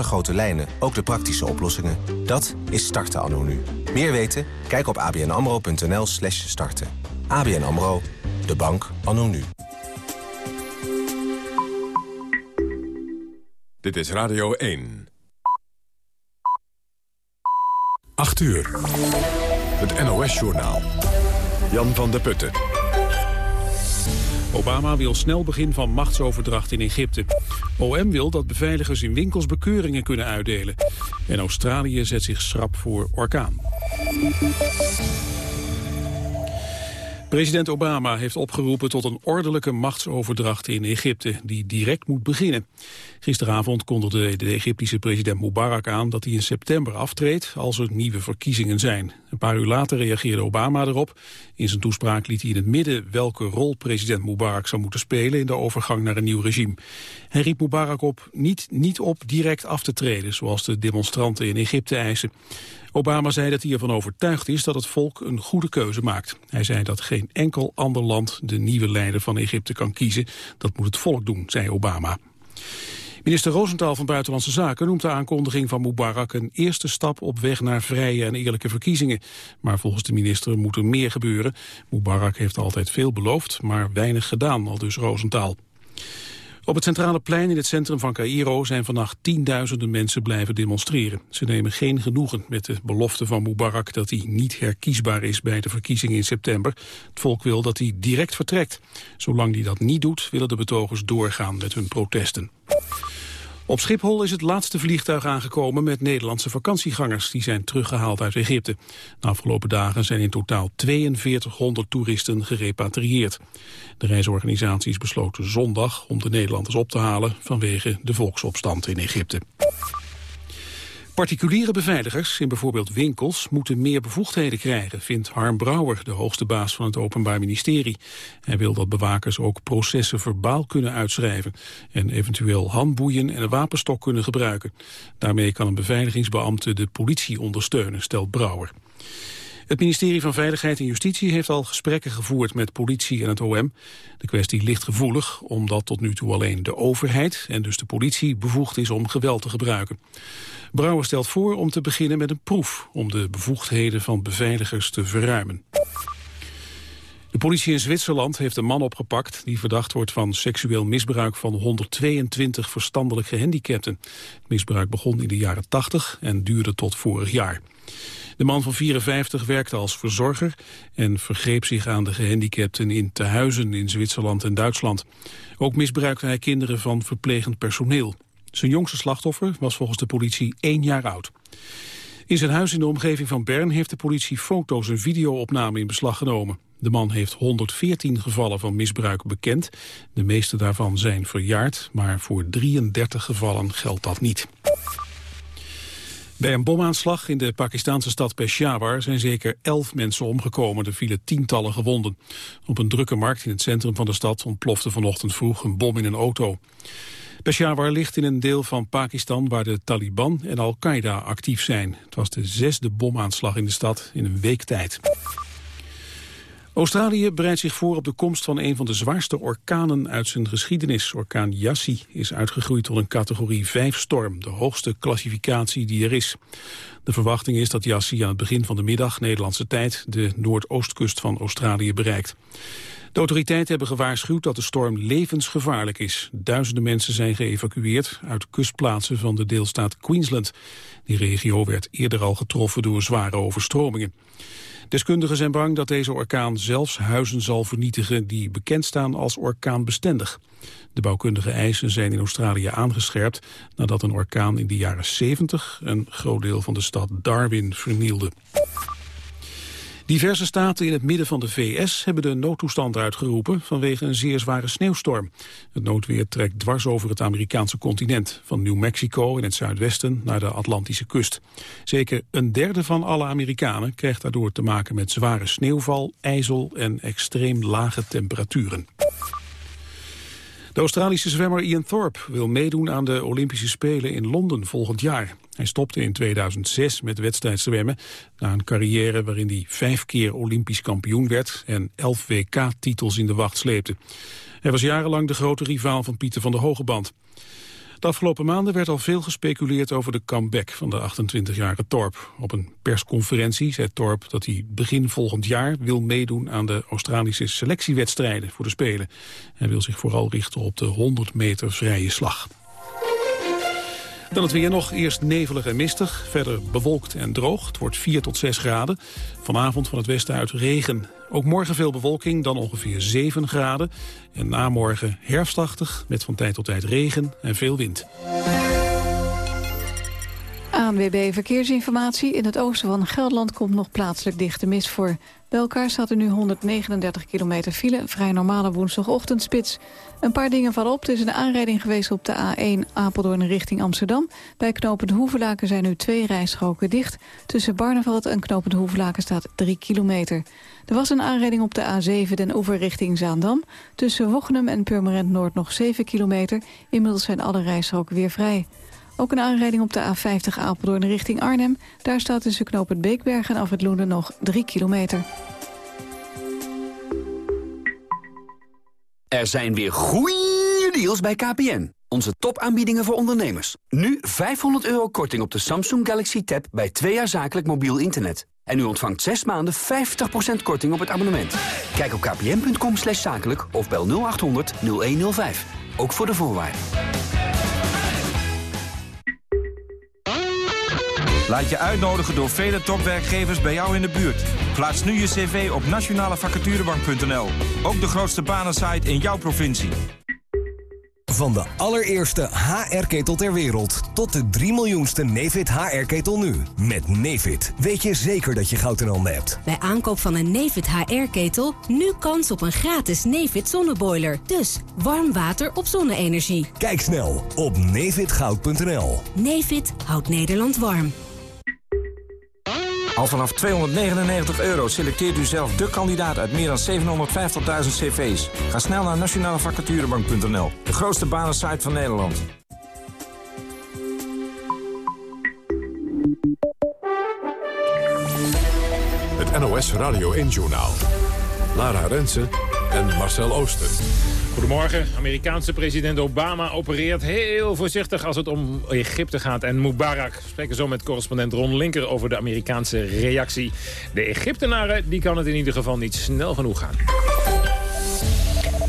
de grote lijnen, ook de praktische oplossingen. Dat is starten anno nu. Meer weten? Kijk op abnamro.nl slash starten. ABN AMRO, de bank anno nu. Dit is Radio 1. 8 uur. Het NOS-journaal. Jan van der Putten. Obama wil snel begin van machtsoverdracht in Egypte. OM wil dat beveiligers in winkels bekeuringen kunnen uitdelen. En Australië zet zich schrap voor orkaan. President Obama heeft opgeroepen tot een ordelijke machtsoverdracht in Egypte, die direct moet beginnen. Gisteravond kondigde de Egyptische president Mubarak aan dat hij in september aftreedt als er nieuwe verkiezingen zijn. Een paar uur later reageerde Obama erop. In zijn toespraak liet hij in het midden welke rol president Mubarak zou moeten spelen in de overgang naar een nieuw regime. Hij riep Mubarak op niet, niet op direct af te treden, zoals de demonstranten in Egypte eisen. Obama zei dat hij ervan overtuigd is dat het volk een goede keuze maakt. Hij zei dat geen enkel ander land de nieuwe leider van Egypte kan kiezen. Dat moet het volk doen, zei Obama. Minister Rosenthal van Buitenlandse Zaken noemt de aankondiging van Mubarak een eerste stap op weg naar vrije en eerlijke verkiezingen. Maar volgens de minister moet er meer gebeuren. Mubarak heeft altijd veel beloofd, maar weinig gedaan, al dus Rosenthal. Op het centrale plein in het centrum van Cairo zijn vannacht tienduizenden mensen blijven demonstreren. Ze nemen geen genoegen met de belofte van Mubarak dat hij niet herkiesbaar is bij de verkiezingen in september. Het volk wil dat hij direct vertrekt. Zolang hij dat niet doet, willen de betogers doorgaan met hun protesten. Op Schiphol is het laatste vliegtuig aangekomen met Nederlandse vakantiegangers. Die zijn teruggehaald uit Egypte. De afgelopen dagen zijn in totaal 4200 toeristen gerepatrieerd. De reisorganisaties besloten zondag om de Nederlanders op te halen vanwege de volksopstand in Egypte. Particuliere beveiligers in bijvoorbeeld winkels moeten meer bevoegdheden krijgen, vindt Harm Brouwer, de hoogste baas van het Openbaar Ministerie. Hij wil dat bewakers ook processen verbaal kunnen uitschrijven en eventueel handboeien en een wapenstok kunnen gebruiken. Daarmee kan een beveiligingsbeambte de politie ondersteunen, stelt Brouwer. Het ministerie van Veiligheid en Justitie heeft al gesprekken gevoerd met politie en het OM. De kwestie ligt gevoelig, omdat tot nu toe alleen de overheid en dus de politie bevoegd is om geweld te gebruiken. Brouwer stelt voor om te beginnen met een proef om de bevoegdheden van beveiligers te verruimen. De politie in Zwitserland heeft een man opgepakt die verdacht wordt van seksueel misbruik van 122 verstandelijk gehandicapten. Het misbruik begon in de jaren 80 en duurde tot vorig jaar. De man van 54 werkte als verzorger en vergreep zich aan de gehandicapten in tehuizen in Zwitserland en Duitsland. Ook misbruikte hij kinderen van verplegend personeel. Zijn jongste slachtoffer was volgens de politie één jaar oud. In zijn huis in de omgeving van Bern heeft de politie foto's en videoopnamen in beslag genomen. De man heeft 114 gevallen van misbruik bekend. De meeste daarvan zijn verjaard, maar voor 33 gevallen geldt dat niet. Bij een bomaanslag in de Pakistanse stad Peshawar zijn zeker elf mensen omgekomen. Er vielen tientallen gewonden. Op een drukke markt in het centrum van de stad ontplofte vanochtend vroeg een bom in een auto. Peshawar ligt in een deel van Pakistan waar de Taliban en Al-Qaeda actief zijn. Het was de zesde bomaanslag in de stad in een week tijd. Australië bereidt zich voor op de komst van een van de zwaarste orkanen uit zijn geschiedenis. Orkaan Yassi is uitgegroeid tot een categorie 5-storm, de hoogste klassificatie die er is. De verwachting is dat Yassi aan het begin van de middag, Nederlandse tijd, de noordoostkust van Australië bereikt. De autoriteiten hebben gewaarschuwd dat de storm levensgevaarlijk is. Duizenden mensen zijn geëvacueerd uit kustplaatsen van de deelstaat Queensland. Die regio werd eerder al getroffen door zware overstromingen. Deskundigen zijn bang dat deze orkaan zelfs huizen zal vernietigen die bekend staan als orkaanbestendig. De bouwkundige eisen zijn in Australië aangescherpt nadat een orkaan in de jaren 70 een groot deel van de stad Darwin vernielde. Diverse staten in het midden van de VS hebben de noodtoestand uitgeroepen vanwege een zeer zware sneeuwstorm. Het noodweer trekt dwars over het Amerikaanse continent, van New Mexico in het zuidwesten naar de Atlantische kust. Zeker een derde van alle Amerikanen krijgt daardoor te maken met zware sneeuwval, ijzel en extreem lage temperaturen. De Australische zwemmer Ian Thorpe wil meedoen aan de Olympische Spelen in Londen volgend jaar. Hij stopte in 2006 met wedstrijdzwemmen na een carrière waarin hij vijf keer Olympisch kampioen werd en elf WK-titels in de wacht sleepte. Hij was jarenlang de grote rivaal van Pieter van der Hogeband. De afgelopen maanden werd al veel gespeculeerd over de comeback van de 28-jarige Torp. Op een persconferentie zei Torp dat hij begin volgend jaar wil meedoen aan de Australische selectiewedstrijden voor de Spelen. Hij wil zich vooral richten op de 100 meter vrije slag. Dan het weer nog. Eerst nevelig en mistig. Verder bewolkt en droog. Het wordt 4 tot 6 graden. Vanavond van het westen uit regen. Ook morgen veel bewolking, dan ongeveer 7 graden. En namorgen herfstachtig met van tijd tot tijd regen en veel wind. ANWB Verkeersinformatie. In het oosten van Gelderland komt nog plaatselijk dichte mist voor. Bij elkaar staat er nu 139 kilometer file, vrij normale woensdagochtendspits. Een paar dingen vallen op. Er is een aanrijding geweest op de A1 Apeldoorn richting Amsterdam. Bij knopend Hoevelaken zijn nu twee rijstroken dicht. Tussen Barneveld en knopend Hoevelaken staat 3 kilometer. Er was een aanrijding op de A7 den Oever richting Zaandam. Tussen Wochnum en Purmerend Noord nog 7 kilometer. Inmiddels zijn alle rijstroken weer vrij. Ook een aanrijding op de A50 Apeldoorn richting Arnhem. Daar staat tussen knoop het Beekberg en af het Loenen nog 3 kilometer. Er zijn weer goeie deals bij KPN. Onze topaanbiedingen voor ondernemers. Nu 500 euro korting op de Samsung Galaxy Tab bij twee jaar zakelijk mobiel internet. En u ontvangt 6 maanden 50% korting op het abonnement. Kijk op kpn.com zakelijk of bel 0800 0105. Ook voor de voorwaarden. Laat je uitnodigen door vele topwerkgevers bij jou in de buurt. Plaats nu je cv op nationalevacaturebank.nl. Ook de grootste banensite in jouw provincie. Van de allereerste HR-ketel ter wereld tot de 3 miljoenste Nefit HR-ketel nu. Met Nefit weet je zeker dat je goud in handen hebt. Bij aankoop van een Nefit HR-ketel nu kans op een gratis Nefit zonneboiler. Dus warm water op zonne-energie. Kijk snel op nefitgoud.nl. Nefit houdt Nederland warm. Al vanaf 299 euro selecteert u zelf de kandidaat uit meer dan 750.000 cv's. Ga snel naar nationalevacaturebank.nl, de grootste banensite van Nederland. Het NOS Radio 1-journaal. Lara Rensen en Marcel Ooster. Goedemorgen. Amerikaanse president Obama opereert heel voorzichtig als het om Egypte gaat en Mubarak. We spreken zo met correspondent Ron Linker over de Amerikaanse reactie. De Egyptenaren die kan het in ieder geval niet snel genoeg gaan.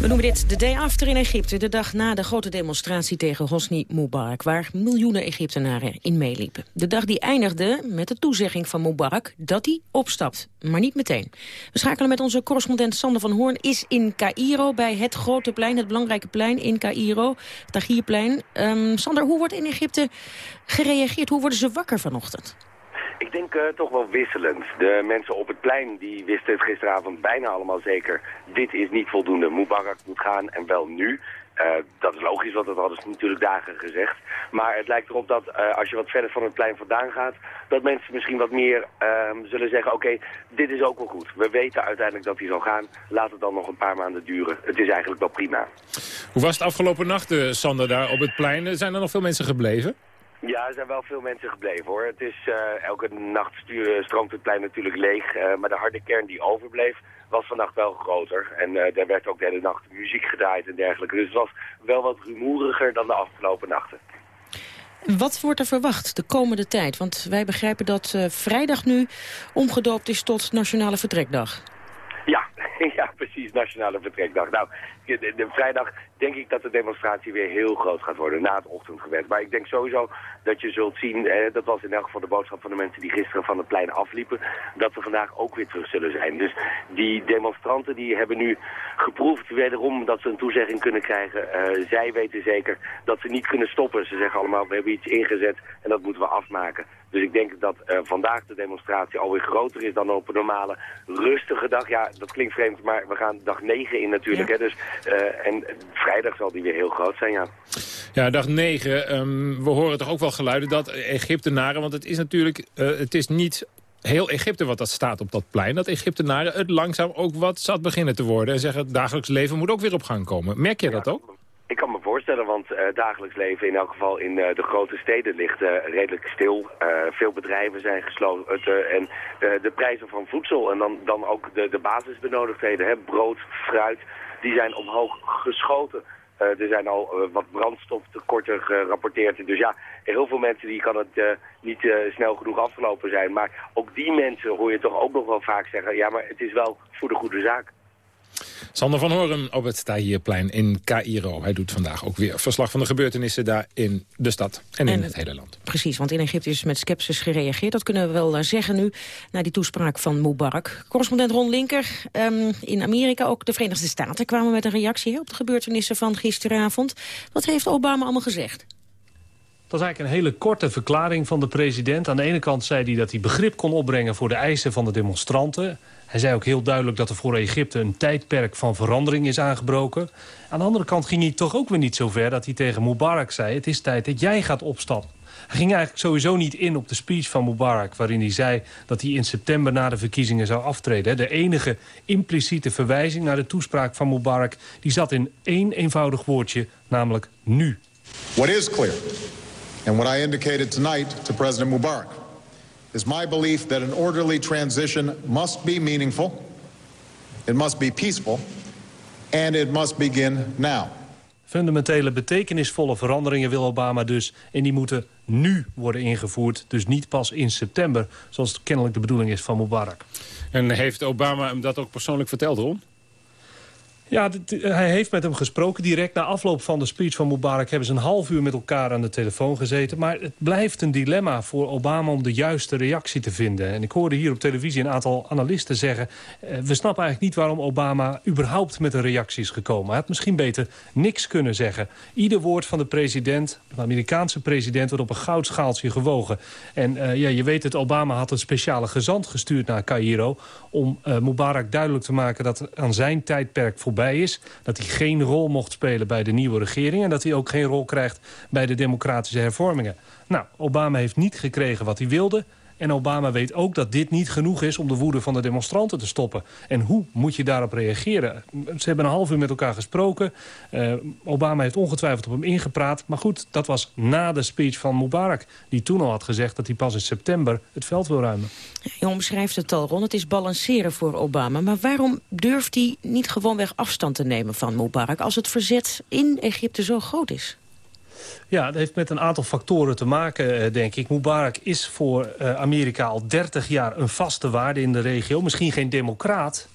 We noemen dit de day after in Egypte, de dag na de grote demonstratie tegen Hosni Mubarak, waar miljoenen Egyptenaren in meeliepen. De dag die eindigde met de toezegging van Mubarak dat hij opstapt, maar niet meteen. We schakelen met onze correspondent Sander van Hoorn, is in Cairo bij het grote plein, het belangrijke plein in Cairo, het Tahrirplein. Um, Sander, hoe wordt in Egypte gereageerd? Hoe worden ze wakker vanochtend? Ik denk uh, toch wel wisselend. De mensen op het plein die wisten het gisteravond bijna allemaal zeker. Dit is niet voldoende. Mubarak moet gaan en wel nu. Uh, dat is logisch, want dat hadden ze natuurlijk dagen gezegd. Maar het lijkt erop dat uh, als je wat verder van het plein vandaan gaat... dat mensen misschien wat meer uh, zullen zeggen... oké, dit is ook wel goed. We weten uiteindelijk dat hij zal gaan. Laat het dan nog een paar maanden duren. Het is eigenlijk wel prima. Hoe was het afgelopen nacht, Sander, daar op het plein? Zijn er nog veel mensen gebleven? Ja, er zijn wel veel mensen gebleven hoor. Het is, uh, elke nacht stuur, stroomt het plein natuurlijk leeg. Uh, maar de harde kern die overbleef was vannacht wel groter. En uh, daar werd ook de hele nacht muziek gedraaid en dergelijke. Dus het was wel wat rumoeriger dan de afgelopen nachten. Wat wordt er verwacht de komende tijd? Want wij begrijpen dat vrijdag nu omgedoopt is tot Nationale Vertrekdag. Ja, ja, precies, Nationale Vertrekdag. Nou, de, de, vrijdag denk ik dat de demonstratie weer heel groot gaat worden na het ochtendgebed. Maar ik denk sowieso dat je zult zien, eh, dat was in elk geval de boodschap van de mensen die gisteren van het plein afliepen, dat we vandaag ook weer terug zullen zijn. Dus die demonstranten die hebben nu geproefd wederom dat ze een toezegging kunnen krijgen. Uh, zij weten zeker dat ze niet kunnen stoppen. Ze zeggen allemaal, we hebben iets ingezet en dat moeten we afmaken. Dus ik denk dat uh, vandaag de demonstratie alweer groter is dan op een normale rustige dag. Ja, dat klinkt vreemd, maar we gaan dag 9 in natuurlijk. Ja. Hè? Dus, en vrijdag zal die weer heel groot zijn, ja. Ja, dag 9. Um, we horen toch ook wel geluiden dat Egyptenaren... want het is natuurlijk uh, het is niet heel Egypte wat dat staat op dat plein... dat Egyptenaren het langzaam ook wat zat beginnen te worden... en zeggen het dagelijks leven moet ook weer op gang komen. Merk je dat ook? Ik kan me voorstellen, want uh, dagelijks leven in elk geval in uh, de grote steden ligt uh, redelijk stil. veel bedrijven zijn gesloten en de prijzen van voedsel en dan, dan ook de, de basisbenodigdheden, hè, brood, fruit, die zijn omhoog geschoten. er zijn al wat brandstoftekorten gerapporteerd. Dus ja, heel veel mensen die kan het niet snel genoeg afgelopen zijn. Maar ook die mensen hoor je toch ook nog wel vaak zeggen... ja, maar het is wel voor de goede zaak. Sander van Horen op het Tahrirplein in Cairo. Hij doet vandaag ook weer verslag van de gebeurtenissen daar in de stad en, in het hele land. Precies, want in Egypte is met sceptisch gereageerd. Dat kunnen we wel eh, zeggen nu, na die toespraak van Mubarak. Correspondent Ron Linker, um, in Amerika, ook de Verenigde Staten... kwamen met een reactie op de gebeurtenissen van gisteravond. Wat heeft Obama allemaal gezegd? Dat was eigenlijk een hele korte verklaring van de president. Aan de ene kant zei hij dat hij begrip kon opbrengen voor de eisen van de demonstranten. Hij zei ook heel duidelijk dat er voor Egypte een tijdperk van verandering is aangebroken. Aan de andere kant ging hij toch ook weer niet zo ver dat hij tegen Mubarak zei... het is tijd dat jij gaat opstappen. Hij ging eigenlijk sowieso niet in op de speech van Mubarak... waarin hij zei dat hij in september na de verkiezingen zou aftreden. De enige impliciete verwijzing naar de toespraak van Mubarak... die zat in één eenvoudig woordje, namelijk nu. What is clear, and what I indicated tonight to President Mubarak is my belief that an orderly transition must be meaningful, it must be peaceful, and it must begin now. Fundamentele betekenisvolle veranderingen wil Obama dus... en die moeten nu worden ingevoerd, dus niet pas in september... zoals kennelijk de bedoeling is van Mubarak. En heeft Obama hem dat ook persoonlijk verteld, Ron? Ja, hij heeft met hem gesproken. Direct na afloop van de speech van Mubarak... hebben ze een half uur met elkaar aan de telefoon gezeten. Maar het blijft een dilemma voor Obama om de juiste reactie te vinden. En ik hoorde hier op televisie een aantal analisten zeggen... Eh, we snappen eigenlijk niet waarom Obama überhaupt met een reactie is gekomen. Hij had misschien beter niks kunnen zeggen. Ieder woord van de president, de Amerikaanse president... wordt op een goudschaaltje gewogen. En uh, ja, je weet het, Obama had een speciale gezant gestuurd naar Cairo... om uh, Mubarak duidelijk te maken dat aan zijn tijdperk voorbij is. Dat hij geen rol mocht spelen bij de nieuwe regering... en dat hij ook geen rol krijgt bij de democratische hervormingen. Nou, Obama heeft niet gekregen wat hij wilde... En Obama weet ook dat dit niet genoeg is om de woede van de demonstranten te stoppen. En hoe moet je daarop reageren? Ze hebben een half uur met elkaar gesproken. Uh, Obama heeft ongetwijfeld op hem ingepraat. Maar goed, dat was na de speech van Mubarak. Die toen al had gezegd dat hij pas in september het veld wil ruimen. Je omschrijft het al, Ron. Het is balanceren voor Obama. Maar waarom durft hij niet gewoonweg afstand te nemen van Mubarak... als het verzet in Egypte zo groot is? Ja, dat heeft met een aantal factoren te maken, eh, denk ik. Mubarak is voor eh, Amerika al 30 jaar een vaste waarde in de regio. Misschien geen democraat,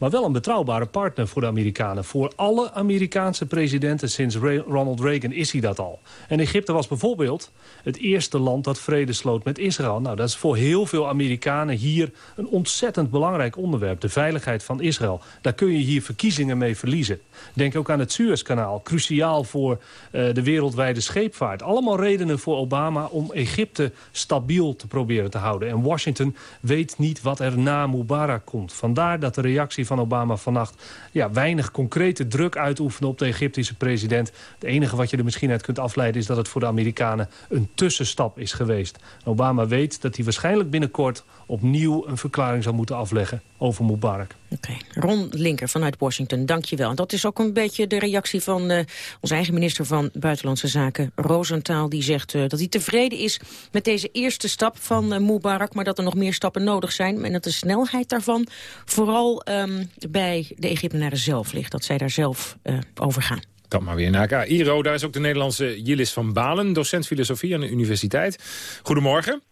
maar wel een betrouwbare partner voor de Amerikanen. Voor alle Amerikaanse presidenten sinds Ronald Reagan is hij dat al. En Egypte was bijvoorbeeld het eerste land dat vrede sloot met Israël. Nou, dat is voor heel veel Amerikanen hier een ontzettend belangrijk onderwerp. De veiligheid van Israël. Daar kun je hier verkiezingen mee verliezen. Denk ook aan het Suezkanaal. Cruciaal voor uh, de wereldwijde scheepvaart. Allemaal redenen voor Obama om Egypte stabiel te proberen te houden. En Washington weet niet wat er na Mubarak komt. Vandaar dat de reactie van Obama vannacht... Ja, weinig concrete druk uitoefenen op de Egyptische president. Het enige wat je er misschien uit kunt afleiden... is dat het voor de Amerikanen een tussenstap is geweest. Obama weet dat hij waarschijnlijk binnenkort opnieuw een verklaring zal moeten afleggen over Mubarak. Oké, Ron Linker vanuit Washington, dank je wel. En dat is ook een beetje de reactie van uh, onze eigen minister van Buitenlandse Zaken, Rosenthal. Die zegt uh, dat hij tevreden is met deze eerste stap van uh, Mubarak, maar dat er nog meer stappen nodig zijn. En dat de snelheid daarvan vooral um, bij de Egyptenaren zelf ligt. Dat zij daar zelf over gaan. Dan maar weer naar Cairo. Daar is ook de Nederlandse Jillis van Balen, docent filosofie aan de universiteit. Goedemorgen.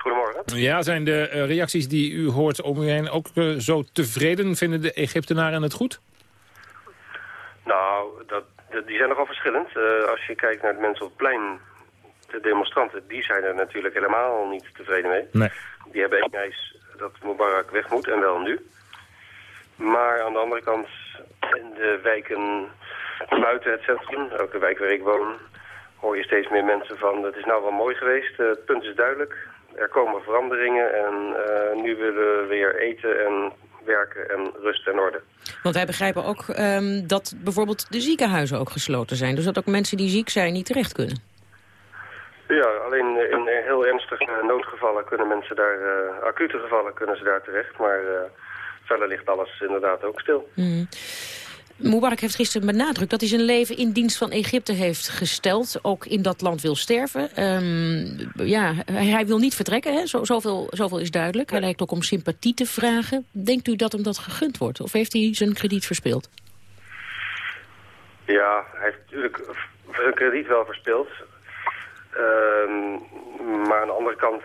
Goedemorgen. Ja, zijn de uh, reacties die u hoort om u heen ook uh, zo tevreden? Vinden de Egyptenaren het goed? Nou, dat, die zijn nogal verschillend. Uh, als je kijkt naar de mensen op het plein, de demonstranten, die zijn er natuurlijk helemaal niet tevreden mee. Nee. Die hebben één eis dat Mubarak weg moet en wel nu. Maar aan de andere kant, in de wijken buiten het centrum, ook de wijk waar ik woon, hoor je steeds meer mensen van het is nou wel mooi geweest, het punt is duidelijk. Er komen veranderingen en uh, nu willen we weer eten en werken en rust en orde. Want wij begrijpen ook um, dat bijvoorbeeld de ziekenhuizen ook gesloten zijn. Dus dat ook mensen die ziek zijn niet terecht kunnen. Ja, alleen in heel ernstige noodgevallen kunnen mensen daar, uh, acute gevallen kunnen ze daar terecht. Maar uh, verder ligt alles inderdaad ook stil. Mm. Mubarak heeft gisteren benadrukt dat hij zijn leven in dienst van Egypte heeft gesteld. Ook in dat land wil sterven. Um, ja, hij, hij, wil niet vertrekken, hè? Zo, zoveel, zoveel is duidelijk. Hij lijkt ook om sympathie te vragen. Denkt u dat hem dat gegund wordt? Of heeft hij zijn krediet verspeeld? Ja, hij heeft natuurlijk zijn krediet wel verspeeld. Ehm, maar aan de andere kant,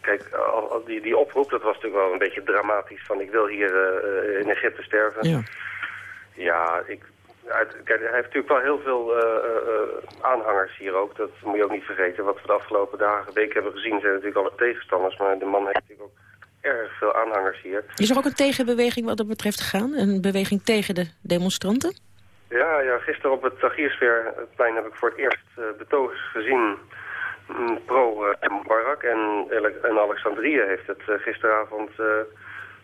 kijk, al, die, die oproep, dat was natuurlijk wel een beetje dramatisch. Van ik wil hier uh, in Egypte sterven. Ja, ja ik, kijk, hij heeft natuurlijk wel heel veel uh, aanhangers hier ook. Dat moet je ook niet vergeten. Wat we de afgelopen dagen, weken hebben gezien, zijn natuurlijk alle tegenstanders. Maar de man heeft natuurlijk ook erg veel aanhangers hier. Is er ook een tegenbeweging wat dat betreft gegaan? Een beweging tegen de demonstranten? Ja, ja gisteren op het Tagiersfeerplein heb ik voor het eerst uh, betogers gezien mm, pro Mubarak. En, en Alexandrië heeft het gisteravond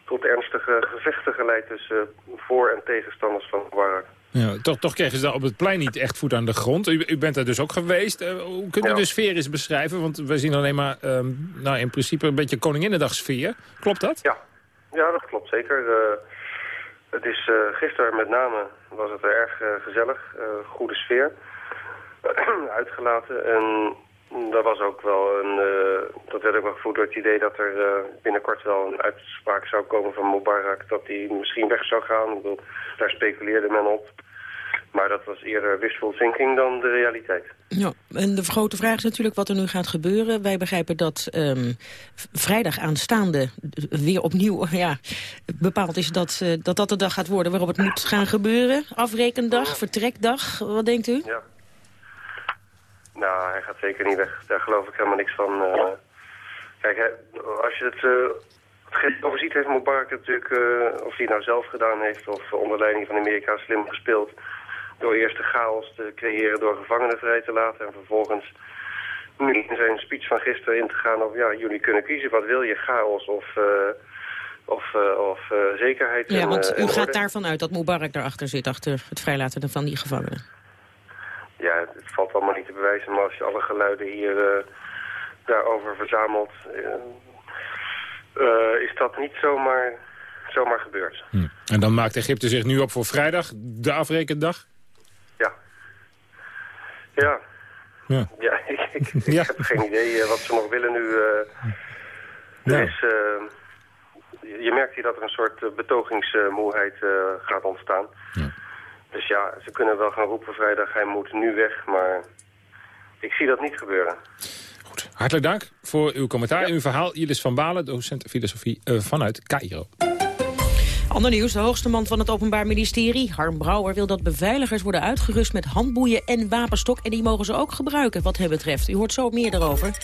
tot ernstige gevechten geleid tussen voor- en tegenstanders van Mubarak. Ja, toch, toch kregen ze op het plein niet echt voet aan de grond. U, u bent er dus ook geweest. Uh, hoe kunt u ja. de sfeer eens beschrijven? Want we zien alleen maar um, nou, in principe een beetje Koninginnedag-sfeer. Klopt dat? Ja, ja dat klopt zeker. Uh, het is uh, gisteren met name was het er erg gezellig. goede sfeer. Uitgelaten. En dat was ook wel een... dat werd ook wel gevoerd door het idee dat er binnenkort wel een uitspraak zou komen van Mubarak. Dat hij misschien weg zou gaan. Bedoel, daar speculeerde men op. Maar dat was eerder wishful thinking dan de realiteit. Ja, en de grote vraag is natuurlijk wat er nu gaat gebeuren. Wij begrijpen dat um, vrijdag aanstaande weer opnieuw ja, bepaald is dat, uh, dat dat de dag gaat worden waarop het moet gaan gebeuren. Afrekendag, vertrekdag, wat denkt u? Ja. Nou, hij gaat zeker niet weg. Daar geloof ik helemaal niks van. Uh, kijk, als je het... Uh, overziet heeft Mubarak natuurlijk, uh, of hij het nou zelf gedaan heeft of onder leiding van Amerika slim gespeeld door eerst de chaos te creëren door gevangenen vrij te laten... en vervolgens nu in zijn speech van gisteren in te gaan over... ja, jullie kunnen kiezen, wat wil je, chaos of, of, of zekerheid. Ja, want u gaat daarvan uit dat Mubarak daarachter zit, achter het vrijlaten van die gevangenen. Ja, het valt allemaal niet te bewijzen, maar als je alle geluiden hier daarover verzamelt... is dat niet zomaar, zomaar gebeurd. Hm. En dan maakt Egypte zich nu op voor vrijdag, de afrekendag? Ja. Ja, ja ik, ik, ik ja. heb geen idee wat ze nog willen nu. Er is, je merkt hier dat er een soort betogingsmoeheid gaat ontstaan. Ja. Dus ja, ze kunnen wel gaan roepen vrijdag, hij moet nu weg, maar ik zie dat niet gebeuren. Goed, hartelijk dank voor uw commentaar en uw verhaal. Jilis van Balen, docent filosofie vanuit Cairo. Ander nieuws, de hoogste man van het Openbaar Ministerie, Harm Brouwer, wil dat beveiligers worden uitgerust met handboeien en wapenstok. En die mogen ze ook gebruiken, wat hem betreft. U hoort zo meer daarover.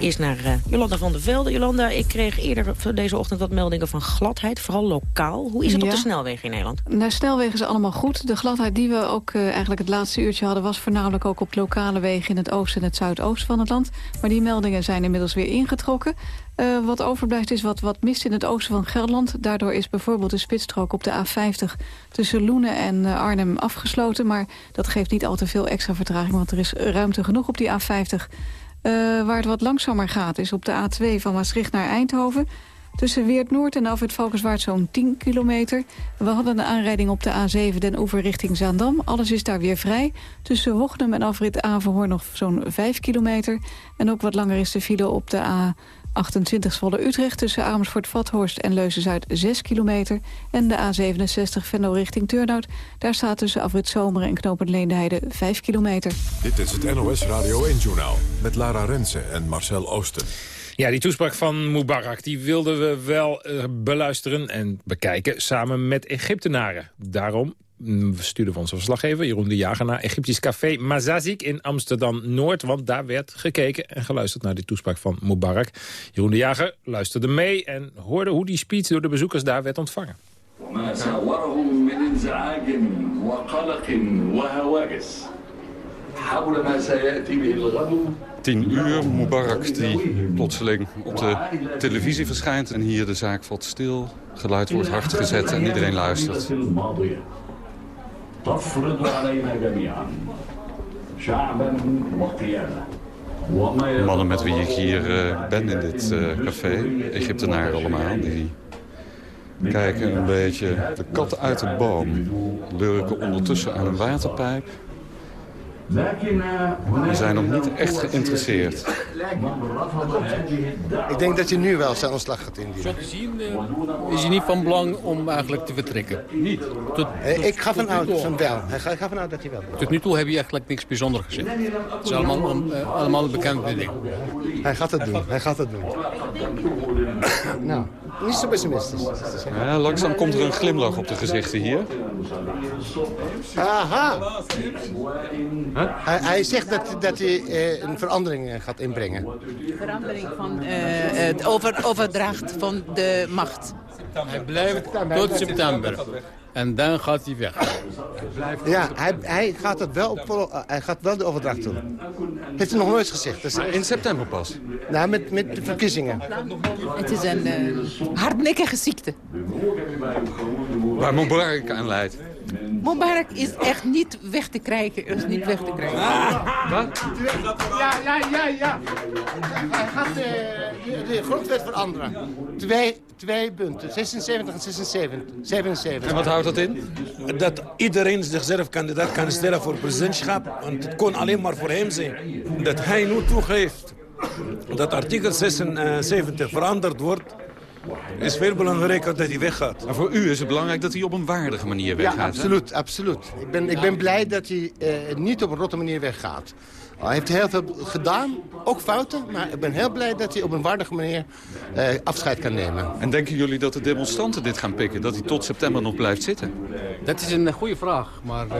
Eerst naar uh, Jolanda van der Velde. Jolanda, ik kreeg eerder deze ochtend wat meldingen van gladheid, vooral lokaal. Hoe is het ja. op de snelwegen in Nederland? De snelwegen zijn allemaal goed. De gladheid die we ook uh, eigenlijk het laatste uurtje hadden... was voornamelijk ook op lokale wegen in het oosten en het zuidoosten van het land. Maar die meldingen zijn inmiddels weer ingetrokken. Uh, wat overblijft is wat, wat mist in het oosten van Gelderland. Daardoor is bijvoorbeeld de spitsstrook op de A50 tussen Loenen en Arnhem afgesloten. Maar dat geeft niet al te veel extra vertraging, want er is ruimte genoeg op die A50. Uh, waar het wat langzamer gaat is op de A2 van Maastricht naar Eindhoven. Tussen Weert Noord en Afrit Valkenswaard zo'n 10 kilometer. We hadden een aanrijding op de A7 den oever richting Zaandam. Alles is daar weer vrij. Tussen Wochnum en Afrit Averhoorn nog zo'n 5 kilometer. En ook wat langer is de file op de A... 28 Zwolle Utrecht tussen Amersfoort-Vathorst en Leuzen-Zuid 6 kilometer. En de A67 Venlo richting Turnhout. Daar staat tussen Afrit Zomeren en Knopend Leendeheide 5 kilometer. Dit is het NOS Radio 1-journaal met Lara Rensen en Marcel Oosten. Ja, die toespraak van Mubarak die wilden we wel uh, beluisteren en bekijken samen met Egyptenaren. Daarom stuurden van onze verslaggever Jeroen de Jager naar Egyptisch café Mazazik in Amsterdam-Noord. Want daar werd gekeken en geluisterd naar de toespraak van Mubarak. Jeroen de Jager luisterde mee en hoorde hoe die speech door de bezoekers daar werd ontvangen. Tien uur, Mubarak die plotseling op de televisie verschijnt... en hier de zaak valt stil, geluid wordt hard gezet en iedereen luistert. تفرض علينا جميعا شعبا وقيادة Mannen met wie ik hier uh, ben in dit uh, café, Egyptenaren allemaal, die kijken een beetje de kat uit de boom. Lurken ondertussen aan een waterpijp. Die zijn nog niet echt geïnteresseerd. Ik denk dat hij nu wel zijn ontslag gaat indienen. Zo te zien uh, is hij niet van belang om eigenlijk te vertrekken. Niet? Tot, uh, ik ga vanuit van wel. Hij gaat vanuit dat hij wel. Tot nu toe heb je eigenlijk niks bijzonders gezegd. Het is allemaal, uh, allemaal bekende dingen. Hij gaat het doen. Hij gaat het doen. nou, niet zo pessimistisch. Ja, langzaam komt er een glimlach op de gezichten hier. Aha. Huh? Hij, hij, zegt dat, dat hij uh, een verandering gaat inbrengen. Verandering van uh, het over, overdracht van de macht. Hij blijft tot september. En dan gaat hij weg. Ja, hij, hij, gaat het wel op, hij gaat wel de overdracht doen. Heeft hij nog nooit gezegd. Dus in september pas? Nou, met, met de verkiezingen. Het is een uh, hardnekkige ziekte. Waar Mubarak aan leidt. Mubarak is echt niet weg te krijgen. Is niet weg te krijgen. Wat? Ja, ja, ja, ja. Hij gaat de, de, de grondwet veranderen. Twee, twee punten, 76 en 76. 77. En wat houdt dat in? Dat iedereen zichzelf kandidaat kan stellen voor presidentschap. Want het kon alleen maar voor hem zijn. Dat hij nu toegeeft dat artikel 76 veranderd wordt is veel belangrijker dat hij weggaat. Maar voor u is het belangrijk dat hij op een waardige manier weggaat. Ja, absoluut. absoluut. Ik, ben, ik ben blij dat hij uh, niet op een rotte manier weggaat. Hij heeft heel veel gedaan, ook fouten, maar ik ben heel blij dat hij op een waardige manier uh, afscheid kan nemen. En denken jullie dat de demonstranten dit gaan pikken, dat hij tot september nog blijft zitten? Dat is een goede vraag, maar... Uh,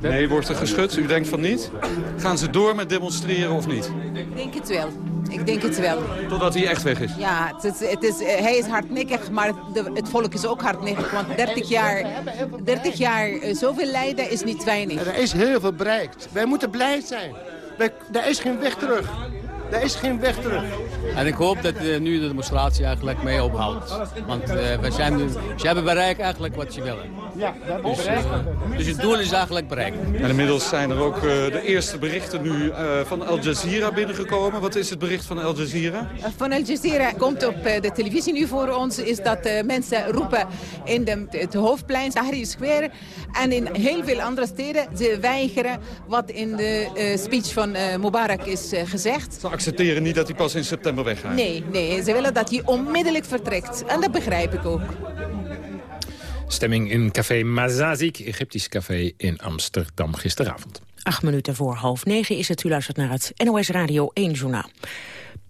dat... Nee, wordt er geschud? U denkt van niet? Gaan ze door met demonstreren of niet? Ik denk het wel. Ik denk het wel. Totdat hij echt weg is? Ja, het is, het is, hij is hardnekkig, maar de, het volk is ook hardnekkig. Want 30 jaar, 30 jaar zoveel lijden is niet weinig. Er is heel veel bereikt. Wij moeten blij zijn. Wij, er is geen weg terug. Er is geen weg terug. En ik hoop dat uh, nu de demonstratie eigenlijk mee ophoudt. Want uh, we zijn nu, ze hebben bereikt eigenlijk wat ze willen. Ja, dat dus, uh, dus het doel is eigenlijk bereikt. En inmiddels zijn er ook de eerste berichten nu van Al Jazeera binnengekomen. Wat is het bericht van Al Jazeera? Van Al Jazeera komt op de televisie nu voor ons... is dat mensen roepen in de, het hoofdplein, Tahrir Square... en in heel veel andere steden. Ze weigeren wat in de speech van Mubarak is gezegd. Ze accepteren niet dat hij pas in september weggaat? Nee, nee, ze willen dat hij onmiddellijk vertrekt. En dat begrijp ik ook. Stemming in café Mazazik, Egyptisch café in Amsterdam gisteravond. Acht minuten voor half negen is het. U luistert naar het NOS Radio 1 journaal.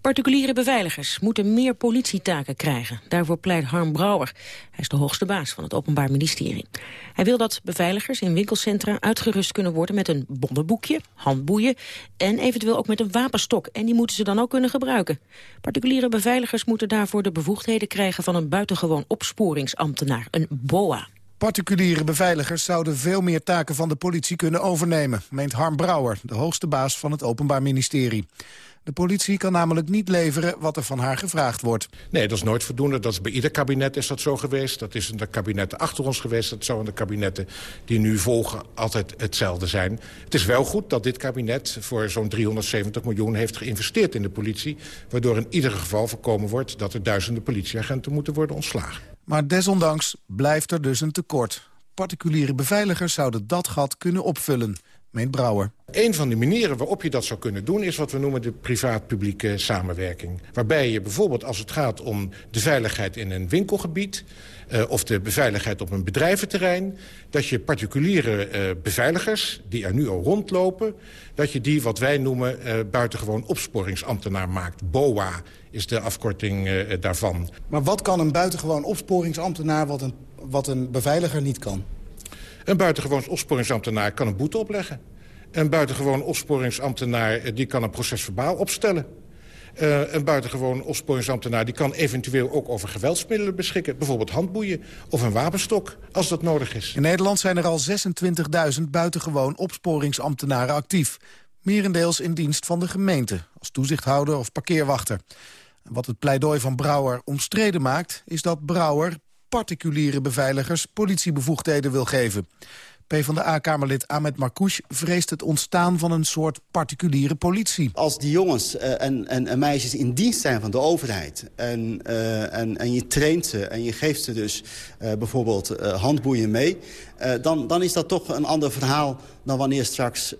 Particuliere beveiligers moeten meer politietaken krijgen. Daarvoor pleit Harm Brouwer. Hij is de hoogste baas van het Openbaar Ministerie. Hij wil dat beveiligers in winkelcentra uitgerust kunnen worden... met een bonnenboekje, handboeien en eventueel ook met een wapenstok. En die moeten ze dan ook kunnen gebruiken. Particuliere beveiligers moeten daarvoor de bevoegdheden krijgen... van een buitengewoon opsporingsambtenaar, een BOA. Particuliere beveiligers zouden veel meer taken van de politie kunnen overnemen... meent Harm Brouwer, de hoogste baas van het Openbaar Ministerie. De politie kan namelijk niet leveren wat er van haar gevraagd wordt. Nee, dat is nooit voldoende. Dat is bij ieder kabinet is dat zo geweest. Dat is in de kabinetten achter ons geweest. Dat zou in de kabinetten die nu volgen altijd hetzelfde zijn. Het is wel goed dat dit kabinet voor zo'n 370 miljoen heeft geïnvesteerd in de politie. Waardoor in ieder geval voorkomen wordt dat er duizenden politieagenten moeten worden ontslagen. Maar desondanks blijft er dus een tekort. Particuliere beveiligers zouden dat gat kunnen opvullen meent Brouwer. Een van de manieren waarop je dat zou kunnen doen... is wat we noemen de privaat-publieke samenwerking. Waarbij je bijvoorbeeld als het gaat om de veiligheid in een winkelgebied... Uh, of de beveiligheid op een bedrijventerrein... dat je particuliere uh, beveiligers, die er nu al rondlopen... dat je die wat wij noemen uh, buitengewoon opsporingsambtenaar maakt. BOA is de afkorting daarvan. Maar wat kan een buitengewoon opsporingsambtenaar... wat een, wat een beveiliger niet kan? Een buitengewoon opsporingsambtenaar kan een boete opleggen. Een buitengewoon opsporingsambtenaar die kan een procesverbaal opstellen. Uh, een buitengewoon opsporingsambtenaar die kan eventueel ook over geweldsmiddelen beschikken. Bijvoorbeeld handboeien of een wapenstok, als dat nodig is. In Nederland zijn er al 26.000 buitengewoon opsporingsambtenaren actief. Merendeels in dienst van de gemeente, als toezichthouder of parkeerwachter. Wat het pleidooi van Brouwer omstreden maakt... is dat Brouwer particuliere beveiligers politiebevoegdheden wil geven. PvdA-kamerlid Ahmed Marcouch vreest het ontstaan van een soort particuliere politie. Als die jongens uh, en, en, en, meisjes in dienst zijn van de overheid... en, uh, en, en je traint ze en je geeft ze dus uh, bijvoorbeeld handboeien mee... dan, dan is dat toch een ander verhaal dan wanneer straks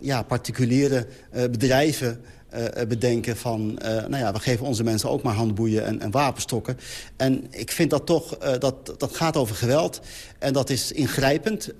ja, particuliere bedrijven bedenken van... nou ja, we geven onze mensen ook maar handboeien en, en wapenstokken. En ik vind dat toch, dat, dat gaat over geweld. En dat is ingrijpend.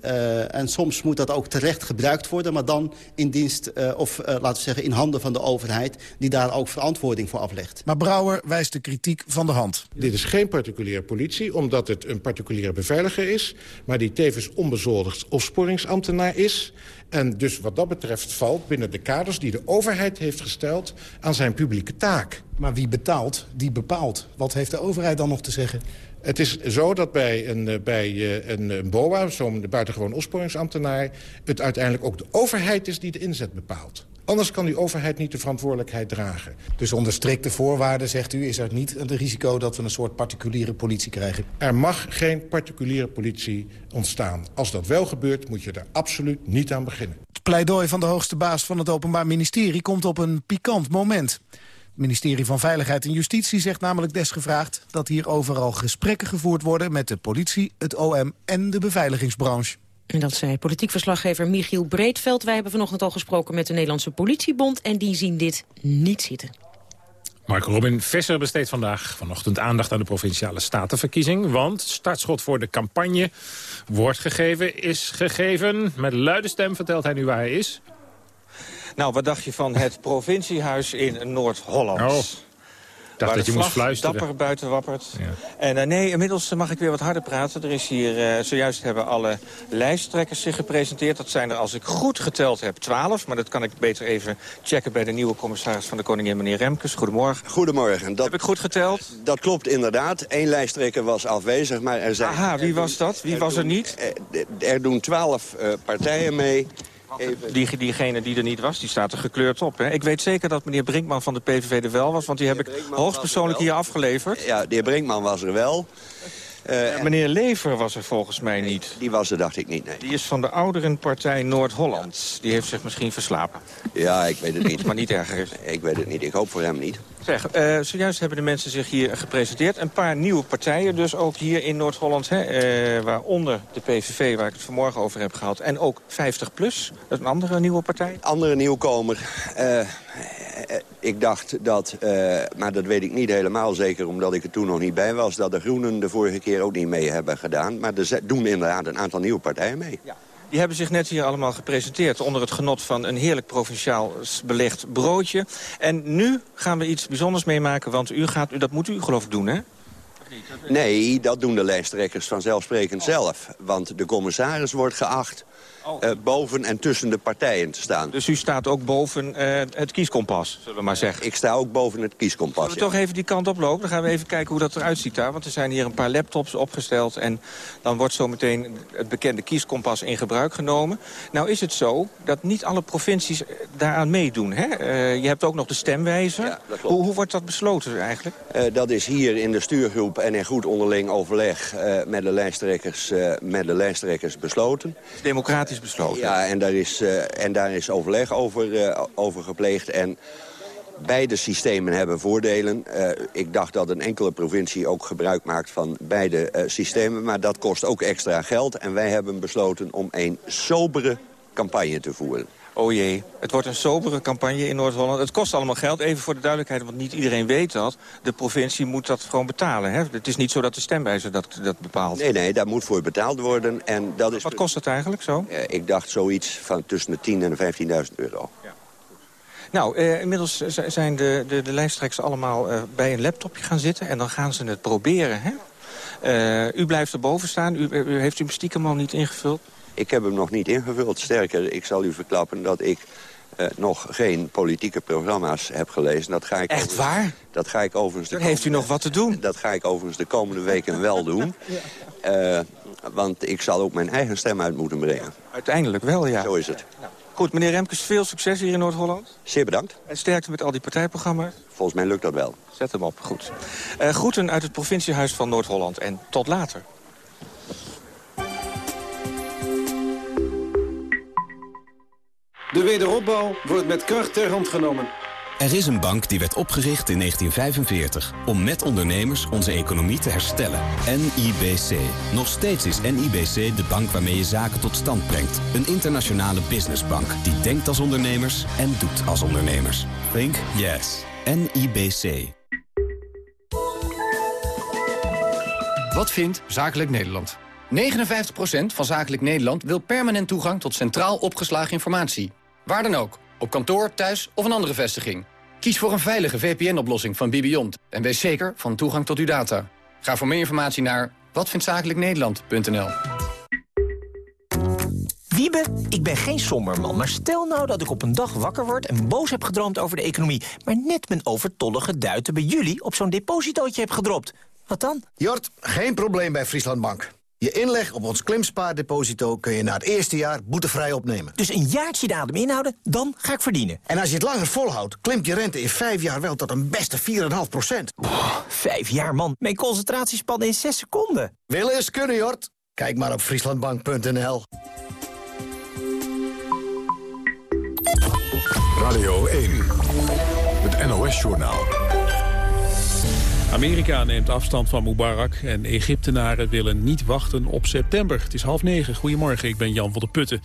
en soms moet dat ook terecht gebruikt worden... maar dan in dienst, of laten we zeggen, in handen van de overheid... die daar ook verantwoording voor aflegt. Maar Brouwer wijst de kritiek van de hand. Dit is geen particuliere politie, omdat het een particuliere beveiliger is... maar die tevens onbezoldigd opsporingsambtenaar is... En dus wat dat betreft valt binnen de kaders die de overheid heeft gesteld aan zijn publieke taak. Maar wie betaalt, die bepaalt. Wat heeft de overheid dan nog te zeggen? Het is zo dat bij een, eh, bij eh, een, een BOA, zo'n buitengewoon opsporingsambtenaar... het uiteindelijk ook de overheid is die de inzet bepaalt. Anders kan die overheid niet de verantwoordelijkheid dragen. Dus onder strikte voorwaarden, zegt u, is er niet het risico dat we een soort particuliere politie krijgen? Er mag geen particuliere politie ontstaan. Als dat wel gebeurt, moet je er absoluut niet aan beginnen. Het pleidooi van de hoogste baas van het Openbaar Ministerie komt op een pikant moment. Het ministerie van Veiligheid en Justitie zegt namelijk desgevraagd... dat hier overal gesprekken gevoerd worden met de politie, het OM en de beveiligingsbranche. En dat zei politiek verslaggever Michiel Breedveld. Wij hebben vanochtend al gesproken met de Nederlandse politiebond... en die zien dit niet zitten. Mark Robin Visser besteedt vandaag vanochtend aandacht aan de Provinciale Statenverkiezing. Want startschot voor de campagne wordt gegeven, is gegeven. Met luide stem vertelt hij nu waar hij is. Nou, wat dacht je van het provinciehuis in Noord-Holland? Oh dacht dat je moest fluisteren. dapper buiten wappert. Ja. En uh, nee, inmiddels mag ik weer wat harder praten. Er is hier, uh, zojuist hebben alle lijsttrekkers zich gepresenteerd. Dat zijn er, als ik goed geteld heb, twaalf. Maar dat kan ik beter even checken bij de nieuwe commissaris van de Koningin, meneer Remkes. Goedemorgen. Goedemorgen. Dat, heb ik goed geteld? Dat klopt inderdaad. Eén lijsttrekker was afwezig, maar er zijn... Aha, wie was dat? Wie was er niet? Er, er doen twaalf uh, partijen mee. Die, diegene die er niet was, die staat er gekleurd op. Hè? Ik weet zeker dat meneer Brinkman van de PVV er wel was... want die heb ik hoogstpersoonlijk hier afgeleverd. Ja, de heer Brinkman was er wel. Uh, meneer Lever was er volgens mij niet. Die was er, dacht ik niet, nee. Die is van de ouderenpartij Noord-Holland. Die heeft zich misschien verslapen. Ja, ik weet het niet. maar niet erger. Ik weet het niet. Ik hoop voor hem niet. Zeg, uh, zojuist hebben de mensen zich hier gepresenteerd. Een paar nieuwe partijen dus ook hier in Noord-Holland. Uh, waaronder de PVV, waar ik het vanmorgen over heb gehad. En ook 50PLUS, dat is een andere nieuwe partij. Andere nieuwkomer. Uh, ik dacht dat, maar dat weet ik niet helemaal zeker... omdat ik er toen nog niet bij was... dat de Groenen de vorige keer ook niet mee hebben gedaan. Maar er doen inderdaad een aantal nieuwe partijen mee. Ja. Die hebben zich net hier allemaal gepresenteerd... onder het genot van een heerlijk provinciaal belegd broodje. En nu gaan we iets bijzonders meemaken, want u gaat, dat moet u geloof ik doen, hè? Nee, dat doen de lijsttrekkers vanzelfsprekend zelf. Want de commissaris wordt geacht uh, boven en tussen de partijen te staan. Dus u staat ook boven uh, het kieskompas, zullen we maar zeggen? Ik sta ook boven het kieskompas, Zullen we toch even die kant oplopen? Dan gaan we even kijken hoe dat eruit ziet daar. Want er zijn hier een paar laptops opgesteld... en dan wordt zo meteen het bekende kieskompas in gebruik genomen. Nou is het zo dat niet alle provincies daaraan meedoen. Hè? Uh, je hebt ook nog de stemwijzer. Ja, hoe, hoe, wordt dat besloten eigenlijk? dat is hier in de stuurgroep en in goed onderling overleg... met, de lijsttrekkers, met de lijsttrekkers besloten. Democratisch besloten. Ja, en daar is, uh, en daar is overleg over, uh, gepleegd. En beide systemen hebben voordelen. Uh, ik dacht dat een enkele provincie ook gebruik maakt van beide systemen. Maar dat kost ook extra geld. En wij hebben besloten om een sobere campagne te voeren. Oh jee, het wordt een sobere campagne in Noord-Holland. Het kost allemaal geld, even voor de duidelijkheid, want niet iedereen weet dat. De provincie moet dat gewoon betalen. Hè? Het is niet zo dat de stemwijzer dat, dat bepaalt. Nee, nee, daar moet voor betaald worden. En dat is... Wat kost het eigenlijk zo? Uh, ik dacht zoiets van tussen de 10.000 en de 15.000 euro. Ja. Nou, eh, inmiddels zijn de, de, de lijsttrekkers allemaal uh, bij een laptopje gaan zitten... en dan gaan ze het proberen, hè? Uh, u blijft erboven staan. U, u heeft uw stiekem al niet ingevuld? Ik heb hem nog niet ingevuld. Sterker, ik zal u verklappen dat ik uh, nog geen politieke programma's heb gelezen. Dat ga ik Echt waar? Dat ga ik overigens... Dan heeft u nog wat te doen. Dat ga ik overigens de komende weken wel doen. Uh, want ik zal ook mijn eigen stem uit moeten brengen. Uiteindelijk wel, ja. Zo is het. Goed, meneer Remkes, veel succes hier in Noord-Holland. Zeer bedankt. En sterkte met al die partijprogramma's. Volgens mij lukt dat wel. Zet hem op, goed. Uh, groeten uit het provinciehuis van Noord-Holland en tot later. De wederopbouw wordt met kracht ter hand genomen. Er is een bank die werd opgericht in 1945 om met ondernemers onze economie te herstellen. NIBC. Nog steeds is NIBC de bank waarmee je zaken tot stand brengt. Een internationale businessbank die denkt als ondernemers en doet als ondernemers. Think yes. NIBC. Wat vindt Zakelijk Nederland? 59% van Zakelijk Nederland wil permanent toegang tot centraal opgeslagen informatie. Waar dan ook, op kantoor, thuis of een andere vestiging. Kies voor een veilige VPN-oplossing van Bibiont en wees zeker van toegang tot uw data. Ga voor meer informatie naar watvindtzakelijknederland.nl. Wiebe, ik ben geen somberman, maar stel nou dat ik op een dag wakker word... en boos heb gedroomd over de economie... maar net mijn overtollige duiten bij jullie op zo'n depositootje heb gedropt. Wat dan? Jort, geen probleem bij Frieslandbank. Je inleg op ons klimspaardeposito kun je na het eerste jaar boetevrij opnemen. Dus een jaartje de adem inhouden, dan ga ik verdienen. En als je het langer volhoudt, klimt je rente in vijf jaar wel tot een beste 4,5 procent. Vijf jaar, man. Mijn concentratiespannen in zes seconden. Wil eens kunnen, Jort? Kijk maar op frieslandbank.nl. Radio 1, het NOS-journaal. Amerika neemt afstand van Mubarak en Egyptenaren willen niet wachten op september. Het is half negen. Goedemorgen, ik ben Jan van der Putten.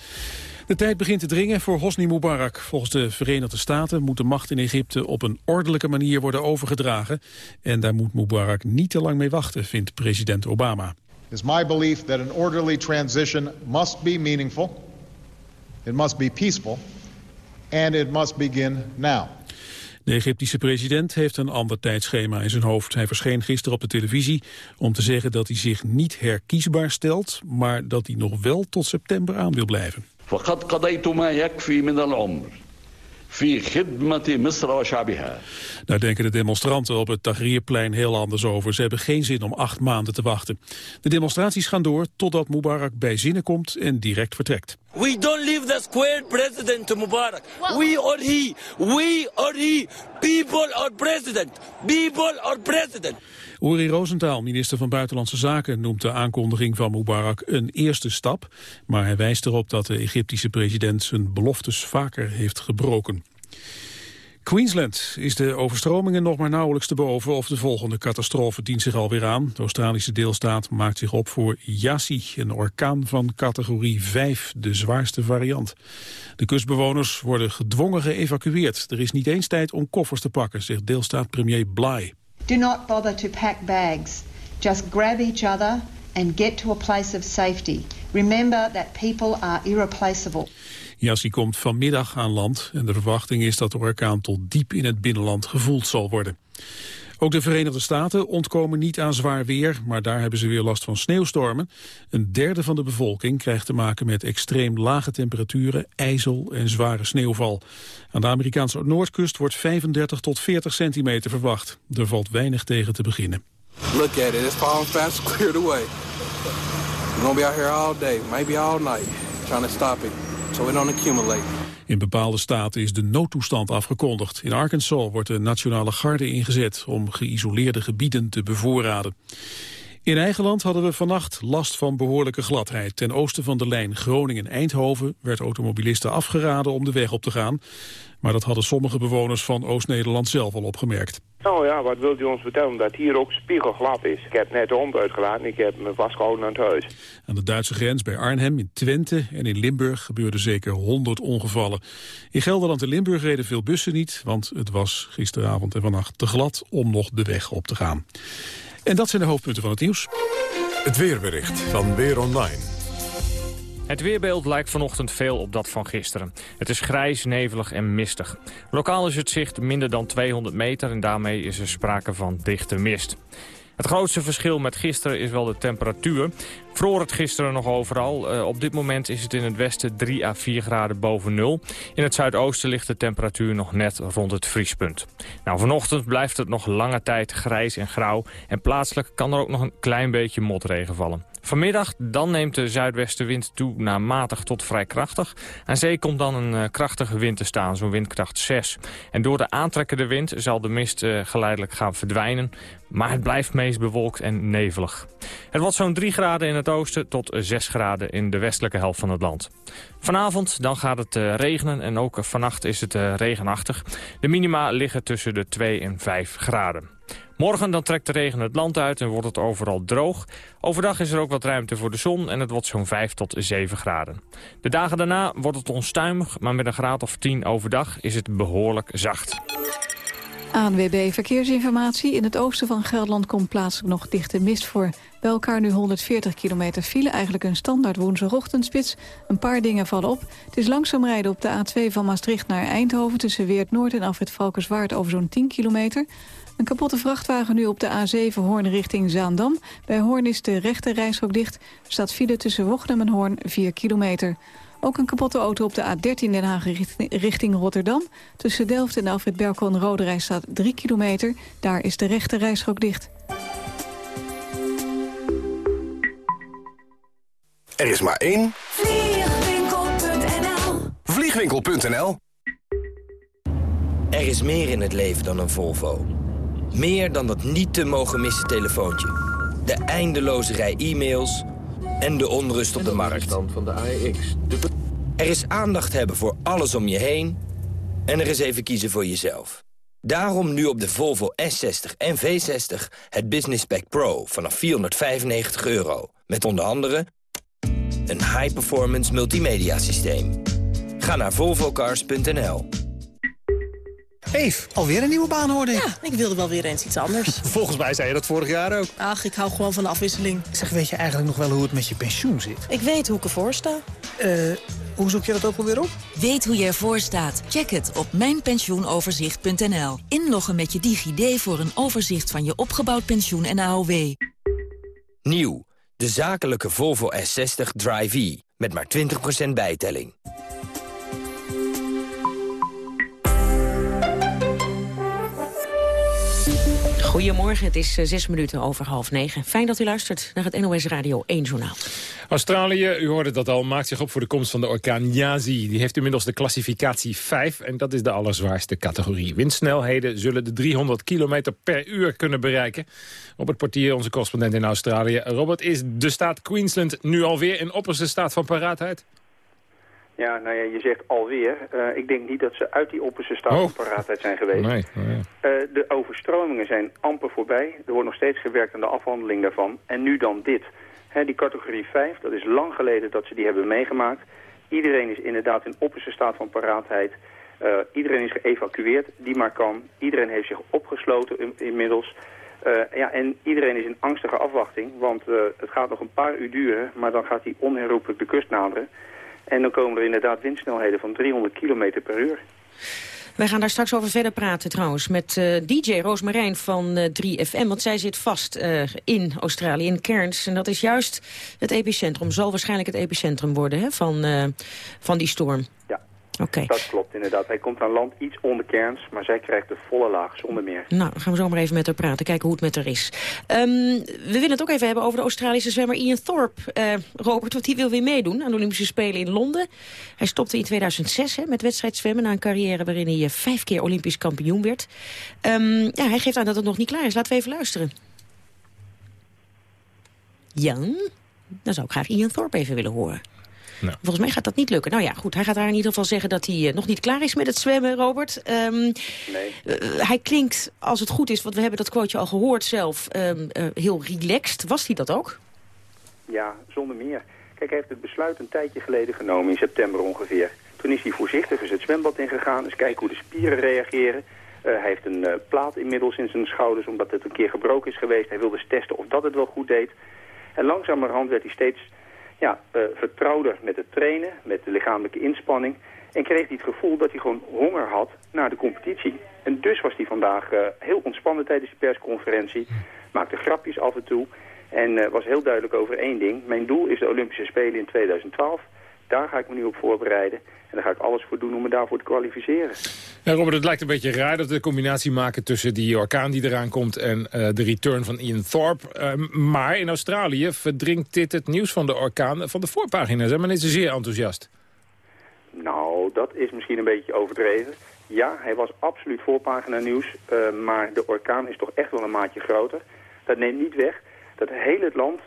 De tijd begint te dringen voor Hosni Mubarak. Volgens de Verenigde Staten moet de macht in Egypte op een ordelijke manier worden overgedragen. En daar moet Mubarak niet te lang mee wachten, vindt president Obama. It is my belief that an orderly transition must be meaningful, it must be peaceful, and it must begin now. De Egyptische president heeft een ander tijdschema in zijn hoofd. Hij verscheen gisteren op de televisie om te zeggen dat hij zich niet herkiesbaar stelt, maar dat hij nog wel tot september aan wil blijven. Daar denken de demonstranten op het Tahrirplein heel anders over. Ze hebben geen zin om acht maanden te wachten. De demonstraties gaan door totdat Mubarak bij zinnen komt en direct vertrekt. We don't leave the square president to Mubarak. We or he. We or he. People or president. People or president. Uri Rosenthal, minister van Buitenlandse Zaken, noemt de aankondiging van Mubarak een eerste stap. Maar hij wijst erop dat de Egyptische president zijn beloftes vaker heeft gebroken. Queensland is de overstromingen nog maar nauwelijks te boven of de volgende catastrofe dient zich alweer aan. De Australische deelstaat maakt zich op voor Yassi, een orkaan van categorie 5, de zwaarste variant. De kustbewoners worden gedwongen geëvacueerd. Er is niet eens tijd om koffers te pakken, zegt deelstaat premier Bly. Do not bother to pack bags. Just grab each other and get to a place of safety. Remember that people are irreplaceable. Yassi komt vanmiddag aan land en de verwachting is dat de orkaan tot diep in het binnenland gevoeld zal worden. Ook de Verenigde Staten ontkomen niet aan zwaar weer, maar daar hebben ze weer last van sneeuwstormen. Een derde van de bevolking krijgt te maken met extreem lage temperaturen, ijzel en zware sneeuwval. Aan de Amerikaanse noordkust wordt 35 tot 40 centimeter verwacht. Er valt weinig tegen te beginnen. Look at it, it's falling fast, cleared away. We're gonna be out here all day, maybe all night, trying to stop it, so we don't accumulate. In bepaalde staten is de noodtoestand afgekondigd. In Arkansas wordt de nationale garde ingezet om geïsoleerde gebieden te bevoorraden. In eigen land hadden we vannacht last van behoorlijke gladheid. Ten oosten van de lijn Groningen-Eindhoven werd automobilisten afgeraden om de weg op te gaan. Maar dat hadden sommige bewoners van Oost-Nederland zelf al opgemerkt. Nou ja, wat wilt u ons vertellen? Dat hier ook spiegelglad is. Ik heb net de hond uitgelaten ik heb me vastgehouden aan het huis. Aan de Duitse grens bij Arnhem, in Twente en in Limburg gebeurden zeker 100 ongevallen. In Gelderland en Limburg reden veel bussen niet, want het was gisteravond en vannacht te glad om nog de weg op te gaan. En dat zijn de hoofdpunten van het nieuws. Het weerbericht van Weer Online. Het weerbeeld lijkt vanochtend veel op dat van gisteren. Het is grijs, nevelig en mistig. Lokaal is het zicht minder dan 200 meter en daarmee is er sprake van dichte mist. Het grootste verschil met gisteren is wel de temperatuur. Vroor het gisteren nog overal. Uh, op dit moment is het in het westen 3 à 4 graden boven nul. In het zuidoosten ligt de temperatuur nog net rond het vriespunt. Nou, vanochtend blijft het nog lange tijd grijs en grauw. En plaatselijk kan er ook nog een klein beetje motregen vallen. Vanmiddag dan neemt de zuidwestenwind toe naar matig tot vrij krachtig. Aan zee komt dan een uh, krachtige wind te staan, zo'n windkracht 6. En door de aantrekkende wind zal de mist uh, geleidelijk gaan verdwijnen. Maar het blijft meest bewolkt en nevelig. Het wordt zo'n 3 graden in het oosten tot 6 graden in de westelijke helft van het land. Vanavond dan gaat het uh, regenen en ook vannacht is het regenachtig. De minima liggen tussen de 2 en 5 graden. Morgen dan trekt de regen het land uit en wordt het overal droog. Overdag is er ook wat ruimte voor de zon en het wordt zo'n 5 tot 7 graden. De dagen daarna wordt het onstuimig, maar met een graad of 10 overdag is het behoorlijk zacht. ANWB Verkeersinformatie. In het oosten van Gelderland komt plaatselijk nog dichte mist voor. Bij elkaar nu 140 kilometer file, eigenlijk een standaard woensdagochtendspits. Een paar dingen vallen op. Het is langzaam rijden op de A2 van Maastricht naar Eindhoven... tussen Weert Noord en Afrit Valkenswaard over zo'n 10 kilometer. Een kapotte vrachtwagen nu op de A7 Hoorn richting Zaandam. Bij Hoorn is de rechte reishok dicht. Er staat file tussen Wochnum en Hoorn 4 kilometer. Ook een kapotte auto op de A13 Den Haag richting Rotterdam. Tussen Delft en Alfred Berkel en Roderij staat 3 kilometer. Daar is de rechte reishok dicht. Er is maar één. Vliegwinkel.nl Vliegwinkel.nl Er is meer in het leven dan een Volvo. Meer dan dat niet te mogen missen telefoontje. De eindeloze rij e-mails en de onrust op de markt. Er is aandacht hebben voor alles om je heen... en er is even kiezen voor jezelf. Daarom nu op de Volvo S60 en V60 het Business Pack Pro vanaf 495 euro. Met onder andere een high-performance multimedia systeem. Ga naar volvocars.nl. Eve, alweer een nieuwe baan hoorde ik. Ja, ik wilde wel weer eens iets anders. Volgens mij zei je dat vorig jaar ook. Ach, ik hou gewoon van de afwisseling. Zeg, weet je eigenlijk nog wel hoe het met je pensioen zit? Ik weet hoe ik ervoor sta. Eh, hoe zoek je dat ook alweer op? Weet hoe je ervoor staat? Check het op mijnpensioenoverzicht.nl. Inloggen met je DigiD voor een overzicht van je opgebouwd pensioen en AOW. Nieuw, de zakelijke Volvo S60 Drive-E. Met maar 20% bijtelling. Goedemorgen, het is zes minuten over half negen. Fijn dat u luistert naar het NOS Radio 1 Journaal. Australië, u hoorde dat al, maakt zich op voor de komst van de orkaan Yazi. Die heeft inmiddels de klassificatie 5 en dat is de allerzwaarste categorie. Windsnelheden zullen de 300 km per uur kunnen bereiken. Robert Portier, onze correspondent in Australië. Robert, is de staat Queensland nu alweer in opperste staat van paraatheid? Ja, nou ja, je zegt alweer. Uh, ik denk niet dat ze uit die opperste staat van oh. paraatheid zijn geweest. Nee. Oh, uh, de overstromingen zijn amper voorbij. Er wordt nog steeds gewerkt aan de afhandeling daarvan. En nu dan dit. He, die categorie 5, dat is lang geleden dat ze die hebben meegemaakt. Iedereen is inderdaad in opperste staat van paraatheid. Uh, iedereen is geëvacueerd, die maar kan. Iedereen heeft zich opgesloten in, inmiddels. ja, en iedereen is in angstige afwachting, want het gaat nog een paar uur duren... maar dan gaat hij onherroepelijk de kust naderen... En dan komen er inderdaad windsnelheden van 300 km per uur. Wij gaan daar straks over verder praten trouwens met uh, DJ Roosmarijn van uh, 3FM. Want zij zit vast uh, in Australië, in Cairns. En dat is juist het epicentrum, zal waarschijnlijk het epicentrum worden hè, van, van die storm. Ja, dat klopt inderdaad. Hij komt aan land iets onder kerns, maar zij krijgt de volle laag zonder meer. Nou, dan gaan we zo maar even met haar praten, kijken hoe het met haar is. Um, we willen het ook even hebben over de Australische zwemmer Ian Thorpe. Uh, Robert, want die wil weer meedoen aan de Olympische Spelen in Londen. Hij stopte in 2006 hè, met wedstrijdzwemmen na een carrière waarin hij uh, vijf keer Olympisch kampioen werd. Um, ja, hij geeft aan dat het nog niet klaar is. Laten we even luisteren. Jan, dan zou ik graag Ian Thorpe even willen horen. Nou. Volgens mij gaat dat niet lukken. Nou ja, goed, hij gaat daar in ieder geval zeggen dat hij uh, nog niet klaar is met het zwemmen, Robert. Um, nee. Uh, hij klinkt, als het goed is, want we hebben dat quoteje al gehoord zelf, um, uh, heel relaxed. Was hij dat ook? Ja, zonder meer. Kijk, hij heeft het besluit een tijdje geleden genomen, in september ongeveer. Toen is hij voorzichtig eens het zwembad ingegaan, eens kijken hoe de spieren reageren. hij heeft een plaat inmiddels in zijn schouders, omdat het een keer gebroken is geweest. Hij wilde eens testen of dat het wel goed deed. En langzamerhand werd hij steeds ja, uh, vertrouwder met het trainen, met de lichamelijke inspanning. En kreeg hij het gevoel dat hij gewoon honger had naar de competitie. En dus was hij vandaag uh, heel ontspannen tijdens de persconferentie. Maakte grapjes af en toe. En uh, was heel duidelijk over één ding. Mijn doel is de Olympische Spelen in 2012. Daar ga ik me nu op voorbereiden. En daar ga ik alles voor doen om me daarvoor te kwalificeren. Ja, Robert, het lijkt een beetje raar dat we de combinatie maken tussen die orkaan die eraan komt en eh, de return van Ian Thorpe. Uh, maar in Australië verdringt dit het nieuws van de orkaan van de voorpagina's. En men is zeer enthousiast. Nou, dat is misschien een beetje overdreven. Ja, hij was absoluut voorpagina nieuws, uh, maar de orkaan is toch echt wel een maatje groter. Dat neemt niet weg dat heel het land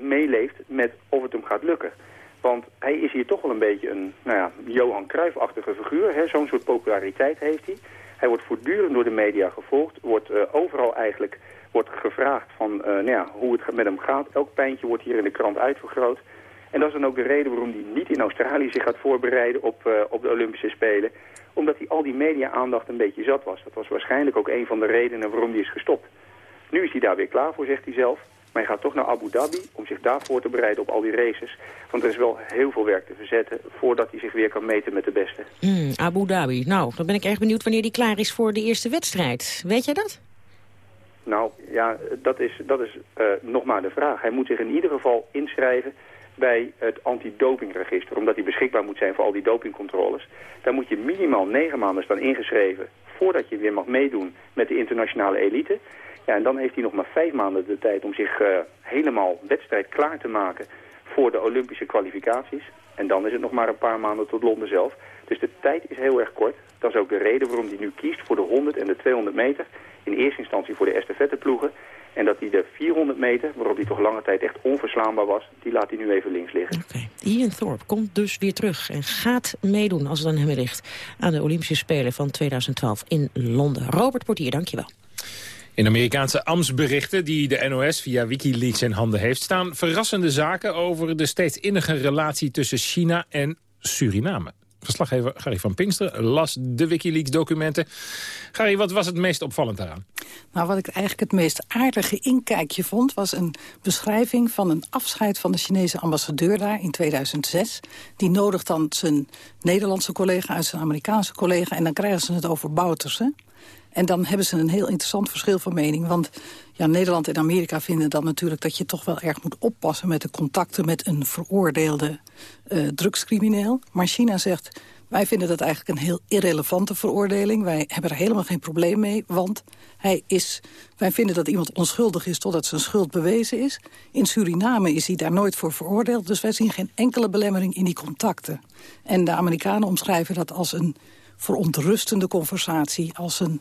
meeleeft met of het hem gaat lukken. Want hij is hier toch wel een beetje een nou ja, Johan Cruijff-achtige figuur. Zo'n soort populariteit heeft hij. Hij wordt voortdurend door de media gevolgd. Wordt uh, overal eigenlijk wordt gevraagd van uh, nou ja, hoe het met hem gaat. Elk pijntje wordt hier in de krant uitvergroot. En dat is dan ook de reden waarom hij niet in Australië zich gaat voorbereiden op, uh, op de Olympische Spelen. Omdat hij al die media-aandacht een beetje zat was. Dat was waarschijnlijk ook een van de redenen waarom hij is gestopt. Nu is hij daar weer klaar voor, zegt hij zelf. Maar hij gaat toch naar Abu Dhabi om zich daar voor te bereiden op al die races. Want er is wel heel veel werk te verzetten voordat hij zich weer kan meten met de beste. Mm, Abu Dhabi. Nou, dan ben ik erg benieuwd wanneer hij klaar is voor de eerste wedstrijd. Weet jij dat? Nou, ja, dat is, dat is uh, nog maar de vraag. Hij moet zich in ieder geval inschrijven bij het antidopingregister. Omdat hij beschikbaar moet zijn voor al die dopingcontroles. Daar moet je minimaal negen maanden staan ingeschreven voordat je weer mag meedoen met de internationale elite. Ja, en dan heeft hij nog maar vijf maanden de tijd om zich uh, helemaal wedstrijd klaar te maken voor de Olympische kwalificaties. En dan is het nog maar een paar maanden tot Londen zelf. Dus de tijd is heel erg kort. Dat is ook de reden waarom hij nu kiest voor de 100 en de 200 meter. In eerste instantie voor de estafetteploegen. En dat hij de 400 meter, waarop hij toch lange tijd echt onverslaanbaar was... die laat hij nu even links liggen. Okay. Ian Thorpe komt dus weer terug en gaat meedoen, als het aan hem ligt... aan de Olympische Spelen van 2012 in Londen. Robert Portier, dankjewel. In Amerikaanse ambtsberichten die de NOS via Wikileaks in handen heeft... staan verrassende zaken over de steeds innige relatie tussen China en Suriname. Verslaggever Gary van Pinkster las de Wikileaks-documenten. Gary, wat was het meest opvallend daaraan? Nou, wat ik eigenlijk het meest aardige inkijkje vond... was een beschrijving van een afscheid van de Chinese ambassadeur daar in 2006. Die nodigt dan zijn Nederlandse collega uit zijn Amerikaanse collega... en dan krijgen ze het over Boutersen. En dan hebben ze een heel interessant verschil van mening. Want ja, Nederland en Amerika vinden dan natuurlijk dat je toch wel erg moet oppassen... met de contacten met een veroordeelde uh, drugscrimineel. Maar China zegt, wij vinden dat eigenlijk een heel irrelevante veroordeling. Wij hebben er helemaal geen probleem mee, want hij is, wij vinden dat iemand onschuldig is totdat zijn schuld bewezen is. In Suriname is hij daar nooit voor veroordeeld, dus wij zien geen enkele belemmering in die contacten. En de Amerikanen omschrijven dat als een verontrustende conversatie. Als een,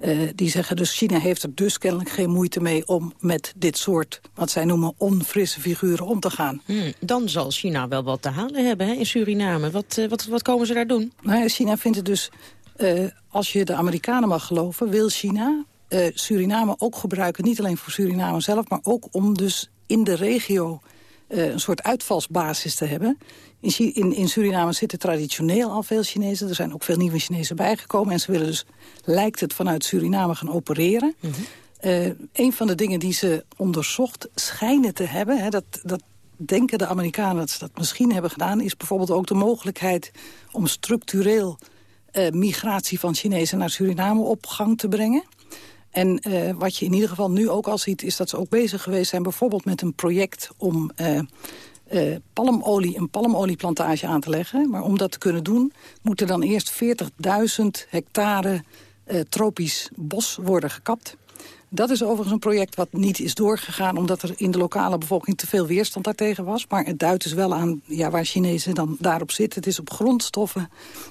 uh, die zeggen dus China heeft er dus kennelijk geen moeite mee... om met dit soort, wat zij noemen, onfrisse figuren om te gaan. Hmm, dan zal China wel wat te halen hebben hè, in Suriname. Wat, uh, wat, wat komen ze daar doen? Nou China vindt het dus, uh, als je de Amerikanen mag geloven... wil China Suriname ook gebruiken, niet alleen voor Suriname zelf... maar ook om dus in de regio een soort uitvalsbasis te hebben... In, in, in, Suriname zitten traditioneel al veel Chinezen. Er zijn ook veel nieuwe Chinezen bijgekomen. En ze willen dus, lijkt het, vanuit Suriname gaan opereren. Mm -hmm. uh, een van de dingen die ze onderzocht schijnen te hebben... Hè, dat, dat denken de Amerikanen dat ze dat misschien hebben gedaan... is bijvoorbeeld ook de mogelijkheid om structureel... Uh, migratie van Chinezen naar Suriname op gang te brengen. En uh, wat je in ieder geval nu ook al ziet... is dat ze ook bezig geweest zijn bijvoorbeeld met een project... om uh, palmolie, een palmolieplantage aan te leggen. Maar om dat te kunnen doen, moet er dan eerst 40.000 hectare uh, tropisch bos worden gekapt. Dat is overigens een project wat niet is doorgegaan... omdat er in de lokale bevolking te veel weerstand daartegen was. Maar het duidt dus wel aan ja, waar Chinezen dan daarop zitten. Het is op grondstoffen.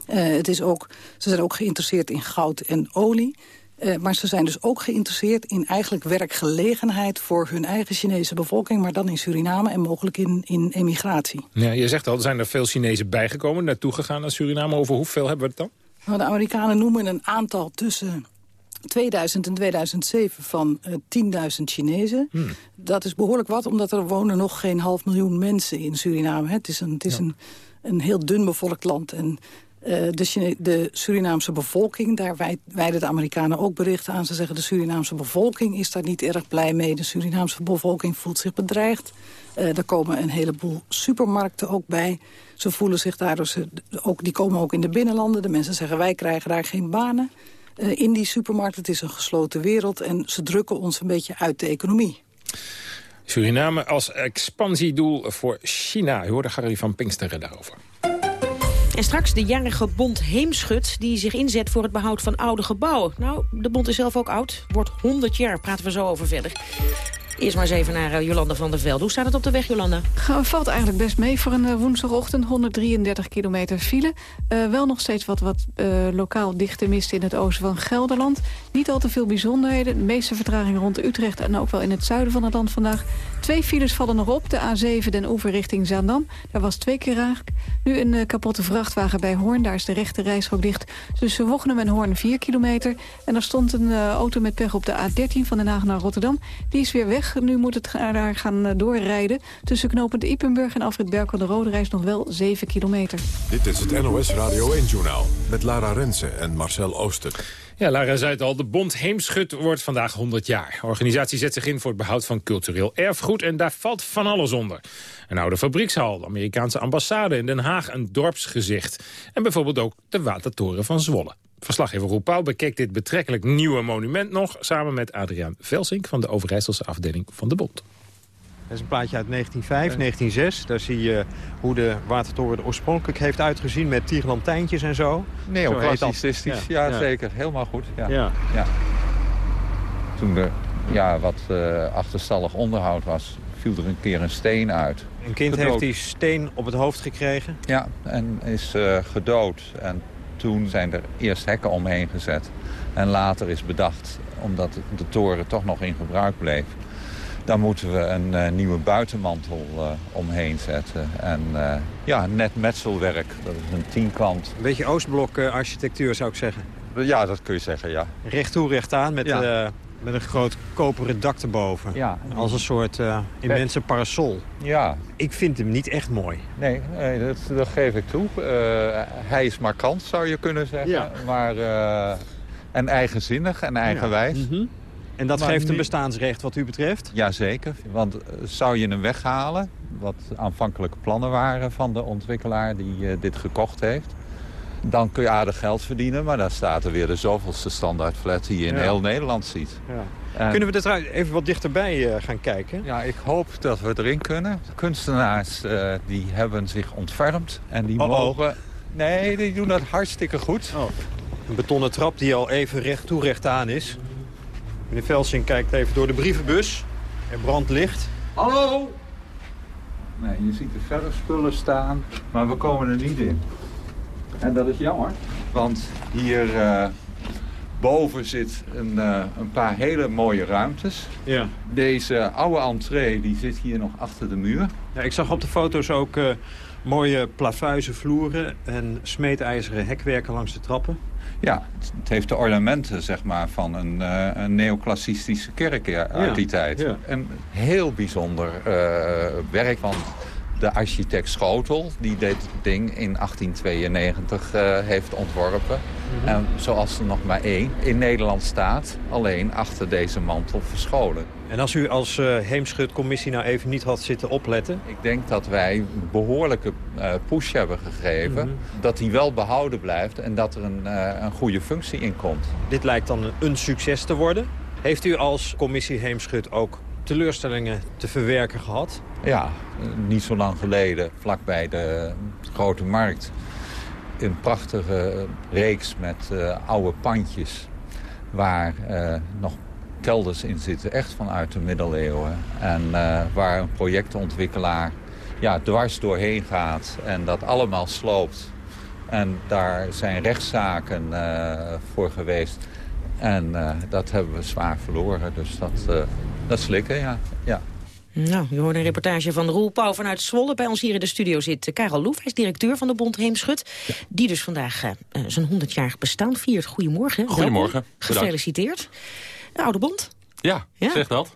Uh, het is ook, ze zijn ook geïnteresseerd in goud en olie. Uh, maar ze zijn dus ook geïnteresseerd in eigenlijk werkgelegenheid... voor hun eigen Chinese bevolking, maar dan in Suriname... en mogelijk in, in emigratie. Ja, je zegt al, er zijn er veel Chinezen bijgekomen, naartoe gegaan naar Suriname. Over hoeveel hebben we het dan? Nou, de Amerikanen noemen een aantal tussen 2000 en 2007 van uh, 10.000 Chinezen. Hmm. Dat is behoorlijk wat, omdat er wonen nog geen half miljoen mensen in Suriname. Het is een, het is ja. een, een heel dun bevolkt land en de, de, Surinaamse bevolking, daar wijden de Amerikanen ook berichten aan. Ze zeggen de Surinaamse bevolking is daar niet erg blij mee. De Surinaamse bevolking voelt zich bedreigd. Uh, er komen een heleboel supermarkten ook bij. Ze voelen zich daardoor, ze, ook, die komen ook in de binnenlanden. De mensen zeggen wij krijgen daar geen banen uh, in die supermarkt. Het is een gesloten wereld en ze drukken ons een beetje uit de economie. Suriname als expansiedoel voor China. U hoorde Gary van Pinksteren daarover. En straks de jarige bond Heemschut die zich inzet voor het behoud van oude gebouwen. Nou, de bond is zelf ook oud. Wordt 100 jaar, praten we zo over verder. Eerst maar eens even naar uh, Jolanda van der Velde. Hoe staat het op de weg, Jolanda? Valt eigenlijk best mee voor een uh, woensdagochtend. 133 kilometer file. Uh, wel nog steeds wat, wat lokaal dichte mist in het oosten van Gelderland. Niet al te veel bijzonderheden. De meeste vertraging rond Utrecht en ook wel in het zuiden van het land vandaag. Twee files vallen nog op. De A7 Den Oever richting Zaandam. Daar was twee keer raak. Nu een kapotte vrachtwagen bij Hoorn. Daar is de rechte reisrook dicht. Tussen Wochnum en Hoorn 4 kilometer. En er stond een auto met pech op de A13 van Den Haag naar Rotterdam. Die is weer weg. Nu moet het daar gaan eh, doorrijden. Tussen knopend Ipenburg en Afrit Berkel de Rode reis nog wel 7 kilometer. Dit is het NOS Radio 1-journaal met Lara Rensen en Marcel Ooster. Ja, Lara zei het al, de Bond Heemschut wordt vandaag 100 jaar. De organisatie zet zich in voor het behoud van cultureel erfgoed... en daar valt van alles onder. Een oude fabriekshal, de Amerikaanse ambassade in Den Haag... een dorpsgezicht. En bijvoorbeeld ook de Watertoren van Zwolle. Verslaggever Roep Pauw bekeek dit betrekkelijk nieuwe monument nog... samen met Adriaan Velsink van de Overijsselse afdeling van de Bond. Dat is een plaatje uit 1905, 1906. Daar zie je hoe de watertoren oorspronkelijk heeft uitgezien... met tierlantijntjes en zo. Neoclassicistisch, ja. ja, zeker. Helemaal goed. Ja. Ja. Toen er ja, wat uh, achterstallig onderhoud was, viel er een keer een steen uit. Een kind heeft die steen op het hoofd gekregen? Ja, en is uh, gedood. En toen zijn er eerst hekken omheen gezet. En later is bedacht, omdat de toren toch nog in gebruik bleef... dan moeten we een uh, nieuwe buitenmantel uh, omheen zetten. En uh, ja, net metselwerk, dat is een tienkwant. Een beetje Oostblok architectuur zou ik zeggen. Ja, dat kun je zeggen, ja. Recht toe, recht aan, met, ja. Met een groot koperen dak erboven. Ja. Als een soort immense parasol. Ja. Ik vind hem niet echt mooi. Nee, nee dat, dat geef ik toe. hij is markant, zou je kunnen zeggen. Ja. Maar, en eigenzinnig en eigenwijs. Ja. Mm -hmm. En dat maar geeft een bestaansrecht wat u betreft? Jazeker, want zou je hem weghalen... wat aanvankelijke plannen waren van de ontwikkelaar die dit gekocht heeft... dan kun je aardig geld verdienen, maar dan staat er weer de zoveelste standaardflat die je in ja. heel Nederland ziet. Ja. En... Kunnen we er even wat dichterbij uh, gaan kijken? Ja, ik hoop dat we erin kunnen. De kunstenaars uh, die hebben zich ontfermd en die oh, mogen... Nee, die doen dat hartstikke goed. Oh. Een betonnen trap die al even recht toe recht aan is. Meneer Velsing kijkt even door de brievenbus. Er brandt licht. Hallo! Nee, je ziet er verder spullen staan, maar we komen er niet in. En dat is jammer, want hier uh, boven zit een, uh, een, paar hele mooie ruimtes. Ja. Deze oude entree die zit hier nog achter de muur. Ja, ik zag op de foto's ook uh, mooie plafuizen vloeren en smeedijzeren hekwerken langs de trappen. Ja, het heeft de ornamenten zeg maar, van een, uh, een neoclassistische kerk uit die tijd. Ja. Een heel bijzonder uh, werk van de architect Schotel... die dit ding in 1892 uh, heeft ontworpen. Mm -hmm. En zoals er nog maar één in Nederland staat... alleen achter deze mantel verscholen. En als u als uh, Heemschutcommissie nou even niet had zitten opletten? Ik denk dat wij een behoorlijke uh, push hebben gegeven. Mm -hmm. Dat die wel behouden blijft en dat er een, uh, een goede functie in komt. Dit lijkt dan een succes te worden. Heeft u als commissie Heemschut ook teleurstellingen te verwerken gehad? Ja, niet zo lang geleden, vlakbij de Grote Markt... een prachtige reeks met oude pandjes... waar nog kelders in zitten, echt vanuit de middeleeuwen. En uh, waar een projectontwikkelaar ja, dwars doorheen gaat en dat allemaal sloopt. En daar zijn rechtszaken voor geweest. En dat hebben we zwaar verloren, dus dat, dat slikken, ja. ja. Nou, je hoort een reportage van Roel Pauw vanuit Zwolle. Bij ons hier in de studio zit Karel Loef, hij is directeur van de Bond Heemschut. Ja. Die dus vandaag uh, zijn 100-jarig bestaan viert. Goedemorgen. Goedemorgen. Gefeliciteerd. De Oude Bond. Ja, ja, zeg dat.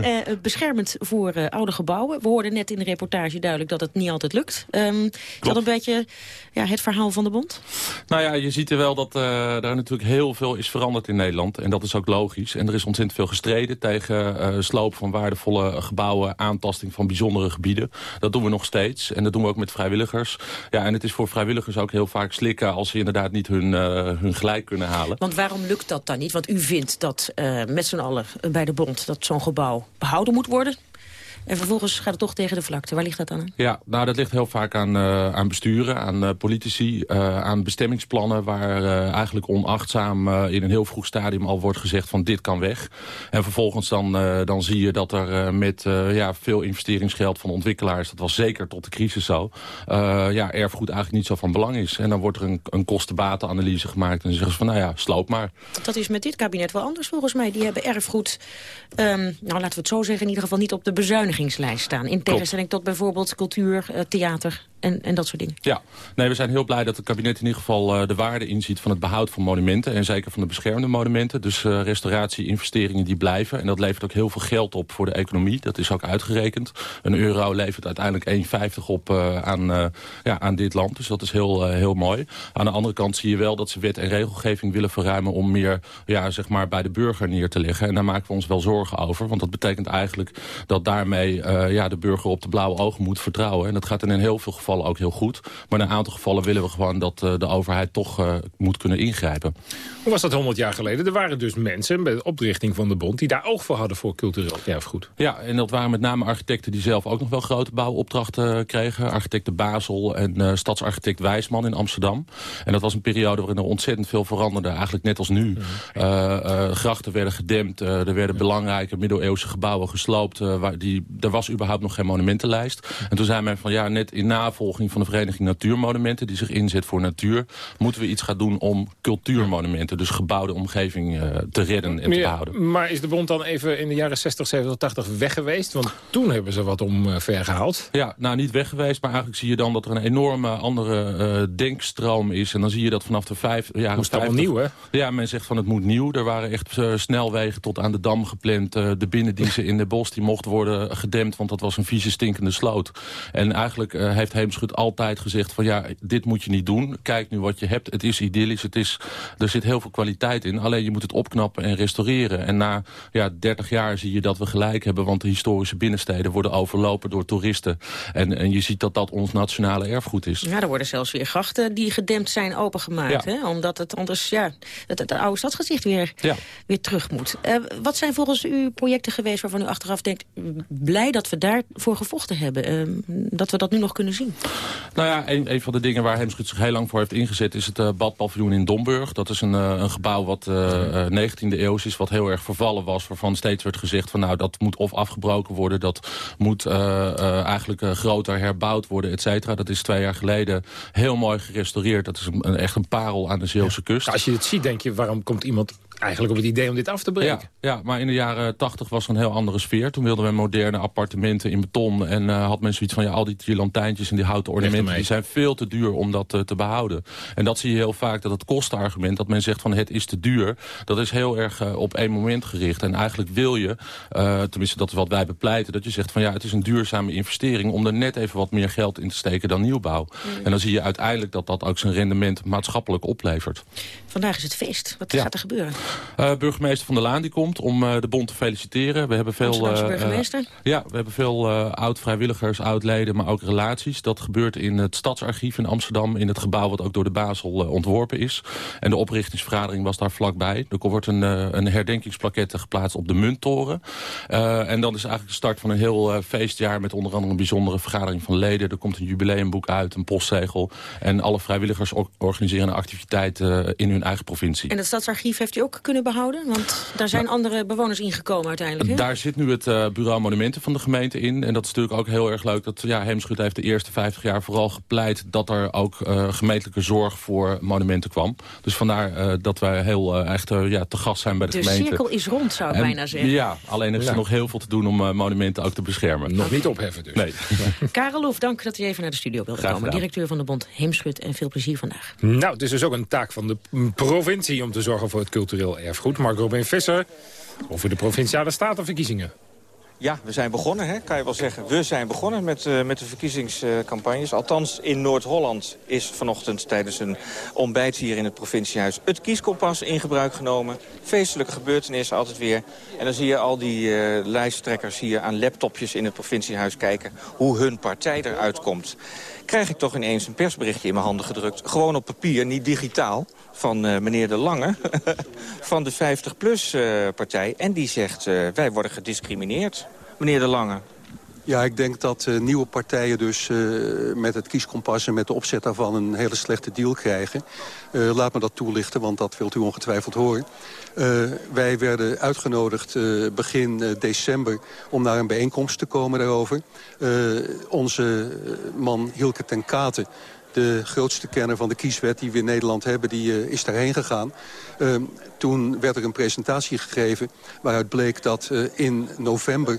uh, beschermend voor uh, oude gebouwen. We hoorden net in de reportage duidelijk dat het niet altijd lukt. Um, is dat een beetje ja, het verhaal van de bond? Nou ja, je ziet er wel dat uh, er natuurlijk heel veel is veranderd in Nederland. En dat is ook logisch. En er is ontzettend veel gestreden tegen sloop van waardevolle gebouwen... aantasting van bijzondere gebieden. Dat doen we nog steeds. En dat doen we ook met vrijwilligers. Ja, en het is voor vrijwilligers ook heel vaak slikken... als ze inderdaad niet hun, hun gelijk kunnen halen. Want waarom lukt dat dan niet? Want u vindt dat met z'n allen bij de bond dat zo'n gebouw behouden moet worden. En vervolgens gaat het toch tegen de vlakte. Waar ligt dat dan? Ja, nou dat ligt heel vaak aan, uh, aan besturen, aan uh, politici, uh, aan bestemmingsplannen... waar eigenlijk onachtzaam in een heel vroeg stadium al wordt gezegd van dit kan weg. En vervolgens dan, dan zie je dat er met ja, veel investeringsgeld van ontwikkelaars... dat was zeker tot de crisis zo, ja, erfgoed eigenlijk niet zo van belang is. En dan wordt er een, een kostenbatenanalyse gemaakt en dan zeggen ze van nou ja, sloop maar. Dat is met dit kabinet wel anders volgens mij. Die hebben erfgoed, um, nou laten we het zo zeggen, in ieder geval niet op de staan. In tegenstelling tot bijvoorbeeld cultuur, uh, theater en, en dat soort dingen. Ja, nee, we zijn heel blij dat het kabinet in ieder geval uh, de waarde inziet van het behoud van monumenten. En zeker van de beschermde monumenten. Dus uh, restauratie, investeringen die blijven. En dat levert ook heel veel geld op voor de economie. Dat is ook uitgerekend. Een euro levert uiteindelijk 1,50 op uh, aan, ja, aan dit land. Dus dat is heel, heel mooi. Aan de andere kant zie je wel dat ze wet en regelgeving willen verruimen... om meer ja, zeg maar bij de burger neer te leggen. En daar maken we ons wel zorgen over. Want dat betekent eigenlijk dat daarmee ja, de burger op de blauwe ogen moet vertrouwen. En dat gaat in heel veel gevallen gevallen ook heel goed. Maar in een aantal gevallen willen we gewoon dat uh, de overheid toch uh, moet kunnen ingrijpen. Hoe was dat 100 jaar geleden? Er waren dus mensen bij de oprichting van de bond... die daar oog voor hadden voor cultureel erfgoed. Ja, en dat waren met name architecten die zelf ook nog wel grote bouwopdrachten kregen. Architecten Basel en stadsarchitect Wijsman in Amsterdam. En dat was een periode waarin er ontzettend veel veranderde. Eigenlijk net als nu. grachten werden gedempt. er werden belangrijke middeleeuwse gebouwen gesloopt. waar die, er was überhaupt nog geen monumentenlijst. En toen zei men van ja, net in navolging van de Vereniging Natuurmonumenten... die zich inzet voor natuur, moeten we iets gaan doen om cultuurmonumenten dus gebouwde omgeving uh, te redden en te behouden. Maar is de bond dan even in de jaren 60, 70, 80 weg geweest? Want toen hebben ze wat omver uh, gehaald. Ja, nou niet weg geweest, maar eigenlijk zie je dan dat er een enorme andere uh, denkstroom is. En dan zie je dat vanaf de vijf jaren Moest 50... nieuw, hè? Ja, men zegt van het moet nieuw. Er waren echt snelwegen tot aan de dam gepland. de binnendiezen in de bos die mocht worden gedempt, want dat was een vieze stinkende sloot. En eigenlijk heeft Heemschut altijd gezegd van ja, dit moet je niet doen. Kijk nu wat je hebt. Het is idyllisch, het is, er zit heel veel kwaliteit in. Alleen je moet het opknappen en restaureren. En na ja, 30 jaar zie je dat we gelijk hebben. Want de historische binnensteden worden overlopen door toeristen. En, en je ziet dat dat ons nationale erfgoed is. Ja, er worden zelfs weer grachten die gedempt zijn opengemaakt. Ja. Hè? Omdat het anders ja, het, het, oude stadsgezicht weer, ja. weer terug moet. Uh, wat zijn volgens u projecten geweest waarvan u achteraf denkt... blij dat we daarvoor gevochten hebben? Uh, dat we dat nu nog kunnen zien? Nou ja, een, een van de dingen waar Heemschut zich heel lang voor heeft ingezet... is het uh, badpaviljoen in Domburg. Dat is een, uh, een gebouw wat uh, 19e eeuw is, wat heel erg vervallen was... waarvan steeds werd gezegd van nou, dat moet of afgebroken worden... dat moet uh, eigenlijk groter herbouwd worden, et cetera. Dat is twee jaar geleden heel mooi gerestaureerd. Dat is een, een echt een parel aan de Zeeuwse ja. kust. Als je het ziet, denk je, waarom komt iemand eigenlijk op het idee om dit af te breken. Ja, ja maar in de jaren tachtig was er een heel andere sfeer. Toen wilden we moderne appartementen in beton. En uh, had men zoiets van, ja, al die lantijntjes en die houten ornamenten... die zijn veel te duur om dat uh, te behouden. En dat zie je heel vaak, dat het kostenargument... dat men zegt van, het is te duur... dat is heel erg uh, op één moment gericht. En eigenlijk wil je, tenminste dat is wat wij bepleiten... dat je zegt van, ja, het is een duurzame investering... om er net even wat meer geld in te steken dan nieuwbouw. Mm. En dan zie je uiteindelijk dat dat ook zijn rendement maatschappelijk oplevert. Vandaag is het feest. Wat ja. gaat er gebeuren? Uh, burgemeester Van der Laan die komt om uh, de bond te feliciteren. We hebben veel, uh, burgemeester? ja, we hebben veel oud-vrijwilligers, oud-leden, maar ook relaties. Dat gebeurt in het Stadsarchief in Amsterdam, in het gebouw wat ook door de Basel ontworpen is. En de oprichtingsvergadering was daar vlakbij. Er wordt een, een herdenkingsplaquette geplaatst op de Munttoren. en dan is eigenlijk de start van een heel feestjaar met onder andere een bijzondere vergadering van leden. Er komt een jubileumboek uit, een postzegel. En alle vrijwilligers organiseren een activiteit in hun eigen provincie. En het Stadsarchief heeft u ook kunnen behouden? Want daar zijn nou, andere bewoners ingekomen uiteindelijk. Hè? Daar zit nu het uh, bureau monumenten van de gemeente in. En dat is natuurlijk ook heel erg leuk. Dat ja, Heemschut heeft de eerste 50 jaar vooral gepleit... dat er ook uh, gemeentelijke zorg voor monumenten kwam. Dus vandaar uh, dat wij heel echt ja, te gast zijn bij de, de gemeente. De cirkel is rond, zou ik en, bijna zeggen. Ja, alleen er is ja. er nog heel veel te doen om monumenten ook te beschermen. Nog niet opheffen dus. Nee. Karel Loef, dank dat u even naar de studio wilde komen. Directeur van de bond Heemschut en veel plezier vandaag. Nou, het is dus ook een taak van de provincie om te zorgen voor het cultureel erfgoed. Mark Robin Visser over de Provinciale Statenverkiezingen. Ja, we zijn begonnen, hè, kan je wel zeggen. We zijn begonnen met, uh, met de verkiezingscampagnes. Althans, in Noord-Holland is vanochtend tijdens een ontbijt hier in het provinciehuis... het kieskompas in gebruik genomen. Feestelijke gebeurtenissen altijd weer. En dan zie je al die uh, lijsttrekkers hier aan laptopjes in het provinciehuis kijken... hoe hun partij eruit komt. Krijg ik toch ineens een persberichtje in mijn handen gedrukt. Gewoon op papier, niet digitaal. Van uh, meneer De Lange, van de 50PLUS-partij. en die zegt, wij worden gediscrimineerd, meneer De Lange. Ja, ik denk dat nieuwe partijen dus met het kieskompas... en met de opzet daarvan een hele slechte deal krijgen. Laat me dat toelichten, want dat wilt u ongetwijfeld horen. wij werden uitgenodigd begin december om naar een bijeenkomst te komen daarover. onze man Hilke ten Katen de grootste kenner van de kieswet die we in Nederland hebben, die uh, is daarheen gegaan. Uh, toen werd er een presentatie gegeven waaruit bleek dat uh, in november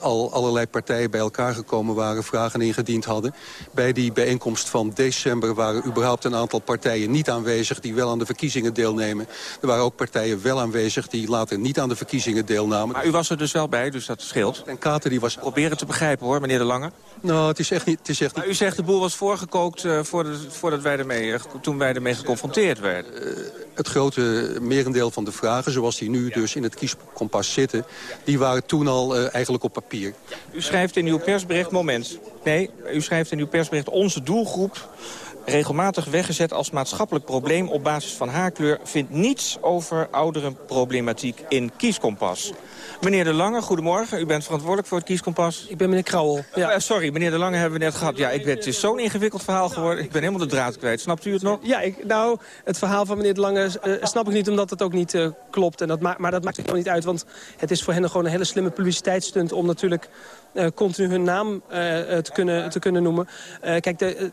al allerlei partijen bij elkaar gekomen waren, vragen ingediend hadden. Bij die bijeenkomst van december waren überhaupt een aantal partijen niet aanwezig die wel aan de verkiezingen deelnemen. Er waren ook partijen wel aanwezig die later niet aan de verkiezingen deelnamen. Maar u was er dus wel bij, dus dat scheelt. En Kater die was... Proberen te begrijpen hoor, meneer De Lange. Nou, het is echt niet... Het is echt niet... u zegt de boel was voorgekookt voordat, voordat wij ermee, toen wij ermee geconfronteerd werden. Het grote merendeel van de vragen, zoals die nu dus in het kieskompas zitten... die waren toen al uh, eigenlijk op papier. U schrijft in uw persbericht, moment, nee, u schrijft in uw persbericht... onze doelgroep regelmatig weggezet als maatschappelijk probleem op basis van haarkleur... vindt niets over ouderenproblematiek in kieskompas. Meneer De Lange, goedemorgen. U bent verantwoordelijk voor het kieskompas. Ik ben meneer Krauwel. Ja. Uh, sorry, meneer De Lange hebben we net gehad. Ja, ik ben, het is zo'n ingewikkeld verhaal geworden. Ik ben helemaal de draad kwijt. Snapt u het nog? Ja, ik, nou, het verhaal van meneer De Lange uh, snap ik niet omdat het ook niet uh, klopt. En dat ma maar dat maakt ook niet uit, want het is voor hen gewoon een hele slimme publiciteitsstunt... om natuurlijk continu hun naam uh, te, kunnen, te kunnen noemen. Kijk, de,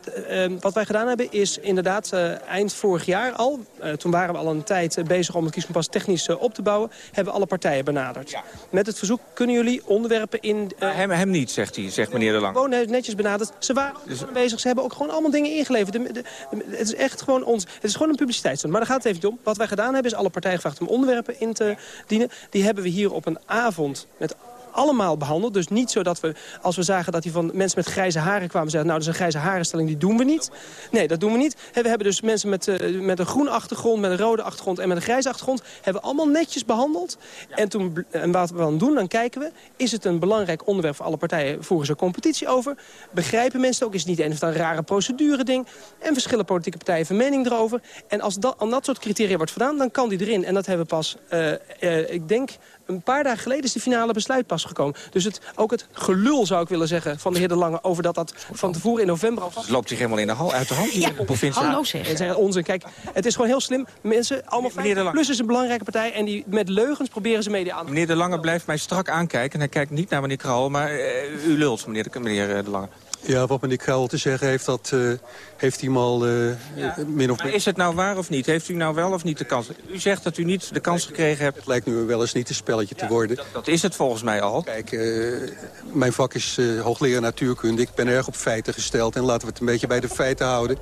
wat wij gedaan hebben is inderdaad eind vorig jaar al... toen waren we al een tijd bezig om het kieskompas technisch op te bouwen... hebben we alle partijen benaderd. Ja. Met het verzoek, kunnen jullie onderwerpen in... hem, hem niet, zegt hij, zegt meneer De Lang. Gewoon netjes benaderd. Ze waren dus... bezig, ze hebben ook gewoon allemaal dingen ingeleverd. De, de, de, het is echt gewoon ons... Het is gewoon een publiciteitsstunt. Maar daar gaat het even om. Wat wij gedaan hebben is alle partijen gevraagd om onderwerpen in te dienen. Die hebben we hier op een avond met allemaal behandeld. Dus niet zo dat we, als we zagen dat die van mensen met grijze haren kwamen... zeggen, nou, dat is een grijze harenstelling, die doen we niet. Nee, dat doen we niet. We hebben dus mensen met, uh, met een groene achtergrond, met een rode achtergrond... en met een grijze achtergrond, hebben we allemaal netjes behandeld. En, toen, en wat we dan doen, dan kijken we... is het een belangrijk onderwerp voor alle partijen? Voeren ze competitie over? Begrijpen mensen ook? Is het niet een of een rare procedure ding? En verschillen politieke partijen van mening erover? En als dat, aan dat soort criteria wordt gedaan, dan kan die erin. En dat hebben we pas, uh, uh, ik denk een paar dagen geleden is de finale besluit pas gekomen. Dus het, ook het gelul, zou ik willen zeggen, van de heer De Lange... over dat dat van tevoren in november al was. loopt zich helemaal in de hal, uit de hand hier in de provincie. Hallo zeg. Het is onzin. Kijk, het is gewoon heel slim. Mensen, allemaal meneer De Lange. Plus is een belangrijke partij en die met leugens proberen ze media aan te Meneer De Lange blijft mij strak aankijken. En hij kijkt niet naar meneer Krauwel, maar uh, u lult, meneer De, meneer de Lange. Ja, wat meneer Kruil te zeggen heeft, dat uh, heeft hij al uh, ja. min of meer... is het nou waar of niet? Heeft u nou wel of niet de kans? U zegt dat u niet de kans gekregen hebt. Het lijkt nu wel eens niet een spelletje ja, te worden. Dat, dat, is het volgens mij al. Kijk, uh, mijn vak is hoogleraar natuurkunde. Ik ben erg op feiten gesteld en laten we het een beetje bij de feiten houden.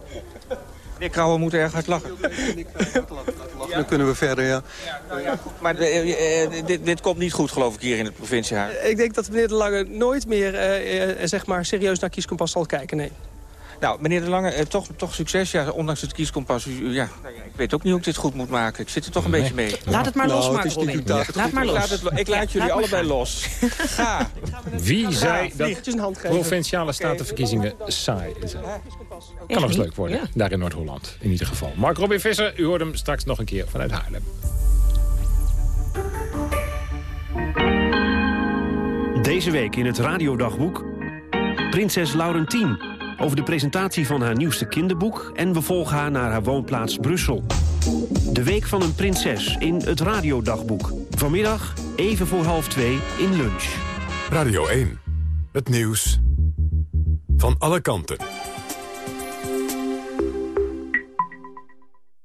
Meneer Krauwel moet erg hard lachen. Dan kunnen we verder, ja. Nou ja maar dit, dit, komt niet goed, geloof ik, hier in het provinciehuis. Ik denk dat meneer De Lange nooit meer uh, zeg maar serieus naar kieskompas zal kijken, nee. Nou, meneer De Lange, eh, toch, toch succes. Ja, ondanks het kieskompas. U, ja, ik weet ook niet hoe ik dit goed moet maken. Ik zit er toch een nee. beetje mee. Laat het maar los, nou, Mark Laat maar los. Laat het, ik laat jullie allebei gaan. los. Ga. Wie zei dat provinciale statenverkiezingen saai zijn? Kan nog eens leuk worden, ja. daar in Noord-Holland. In ieder geval. Mark Robin Visser, u hoort hem straks nog een keer vanuit Haarlem. Deze week in het radiodagboek... Prinses Laurentien over de presentatie van haar nieuwste kinderboek... en we volgen haar naar haar woonplaats Brussel. De Week van een Prinses in het Radiodagboek. Vanmiddag even voor half twee in lunch. Radio 1. Het nieuws van alle kanten.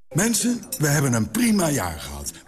Mensen, we hebben een prima jaar gehad.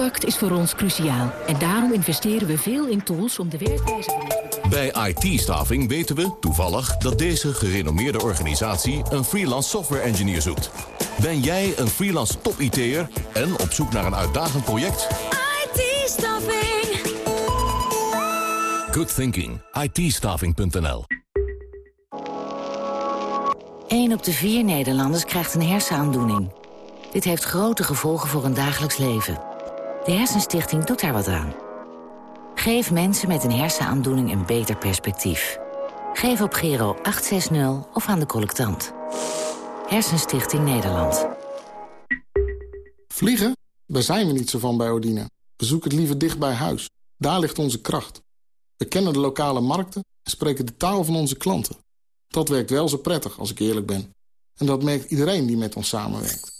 Klantcontact is voor ons cruciaal. En daarom investeren we veel in tools om de werkwijze van Bij IT-staving weten we toevallig dat deze gerenommeerde organisatie een freelance software engineer zoekt. Ben jij een freelance top-IT'er en op zoek naar een uitdagend project? IT-staving. Good thinking. itstaffing.nl 1 op de vier Nederlanders krijgt een hersenaandoening. Dit heeft grote gevolgen voor hun dagelijks leven. De Hersenstichting doet daar wat aan. Geef mensen met een hersenaandoening een beter perspectief. Geef op Gero 860 of aan de collectant. Hersenstichting Nederland. Vliegen? Daar zijn we niet zo van bij Odina. We zoeken het liever dicht bij huis. Daar ligt onze kracht. We kennen de lokale markten en spreken de taal van onze klanten. Dat werkt wel zo prettig, als ik eerlijk ben. En dat merkt iedereen die met ons samenwerkt.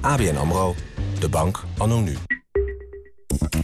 ABN AMRO, de bank anno nu.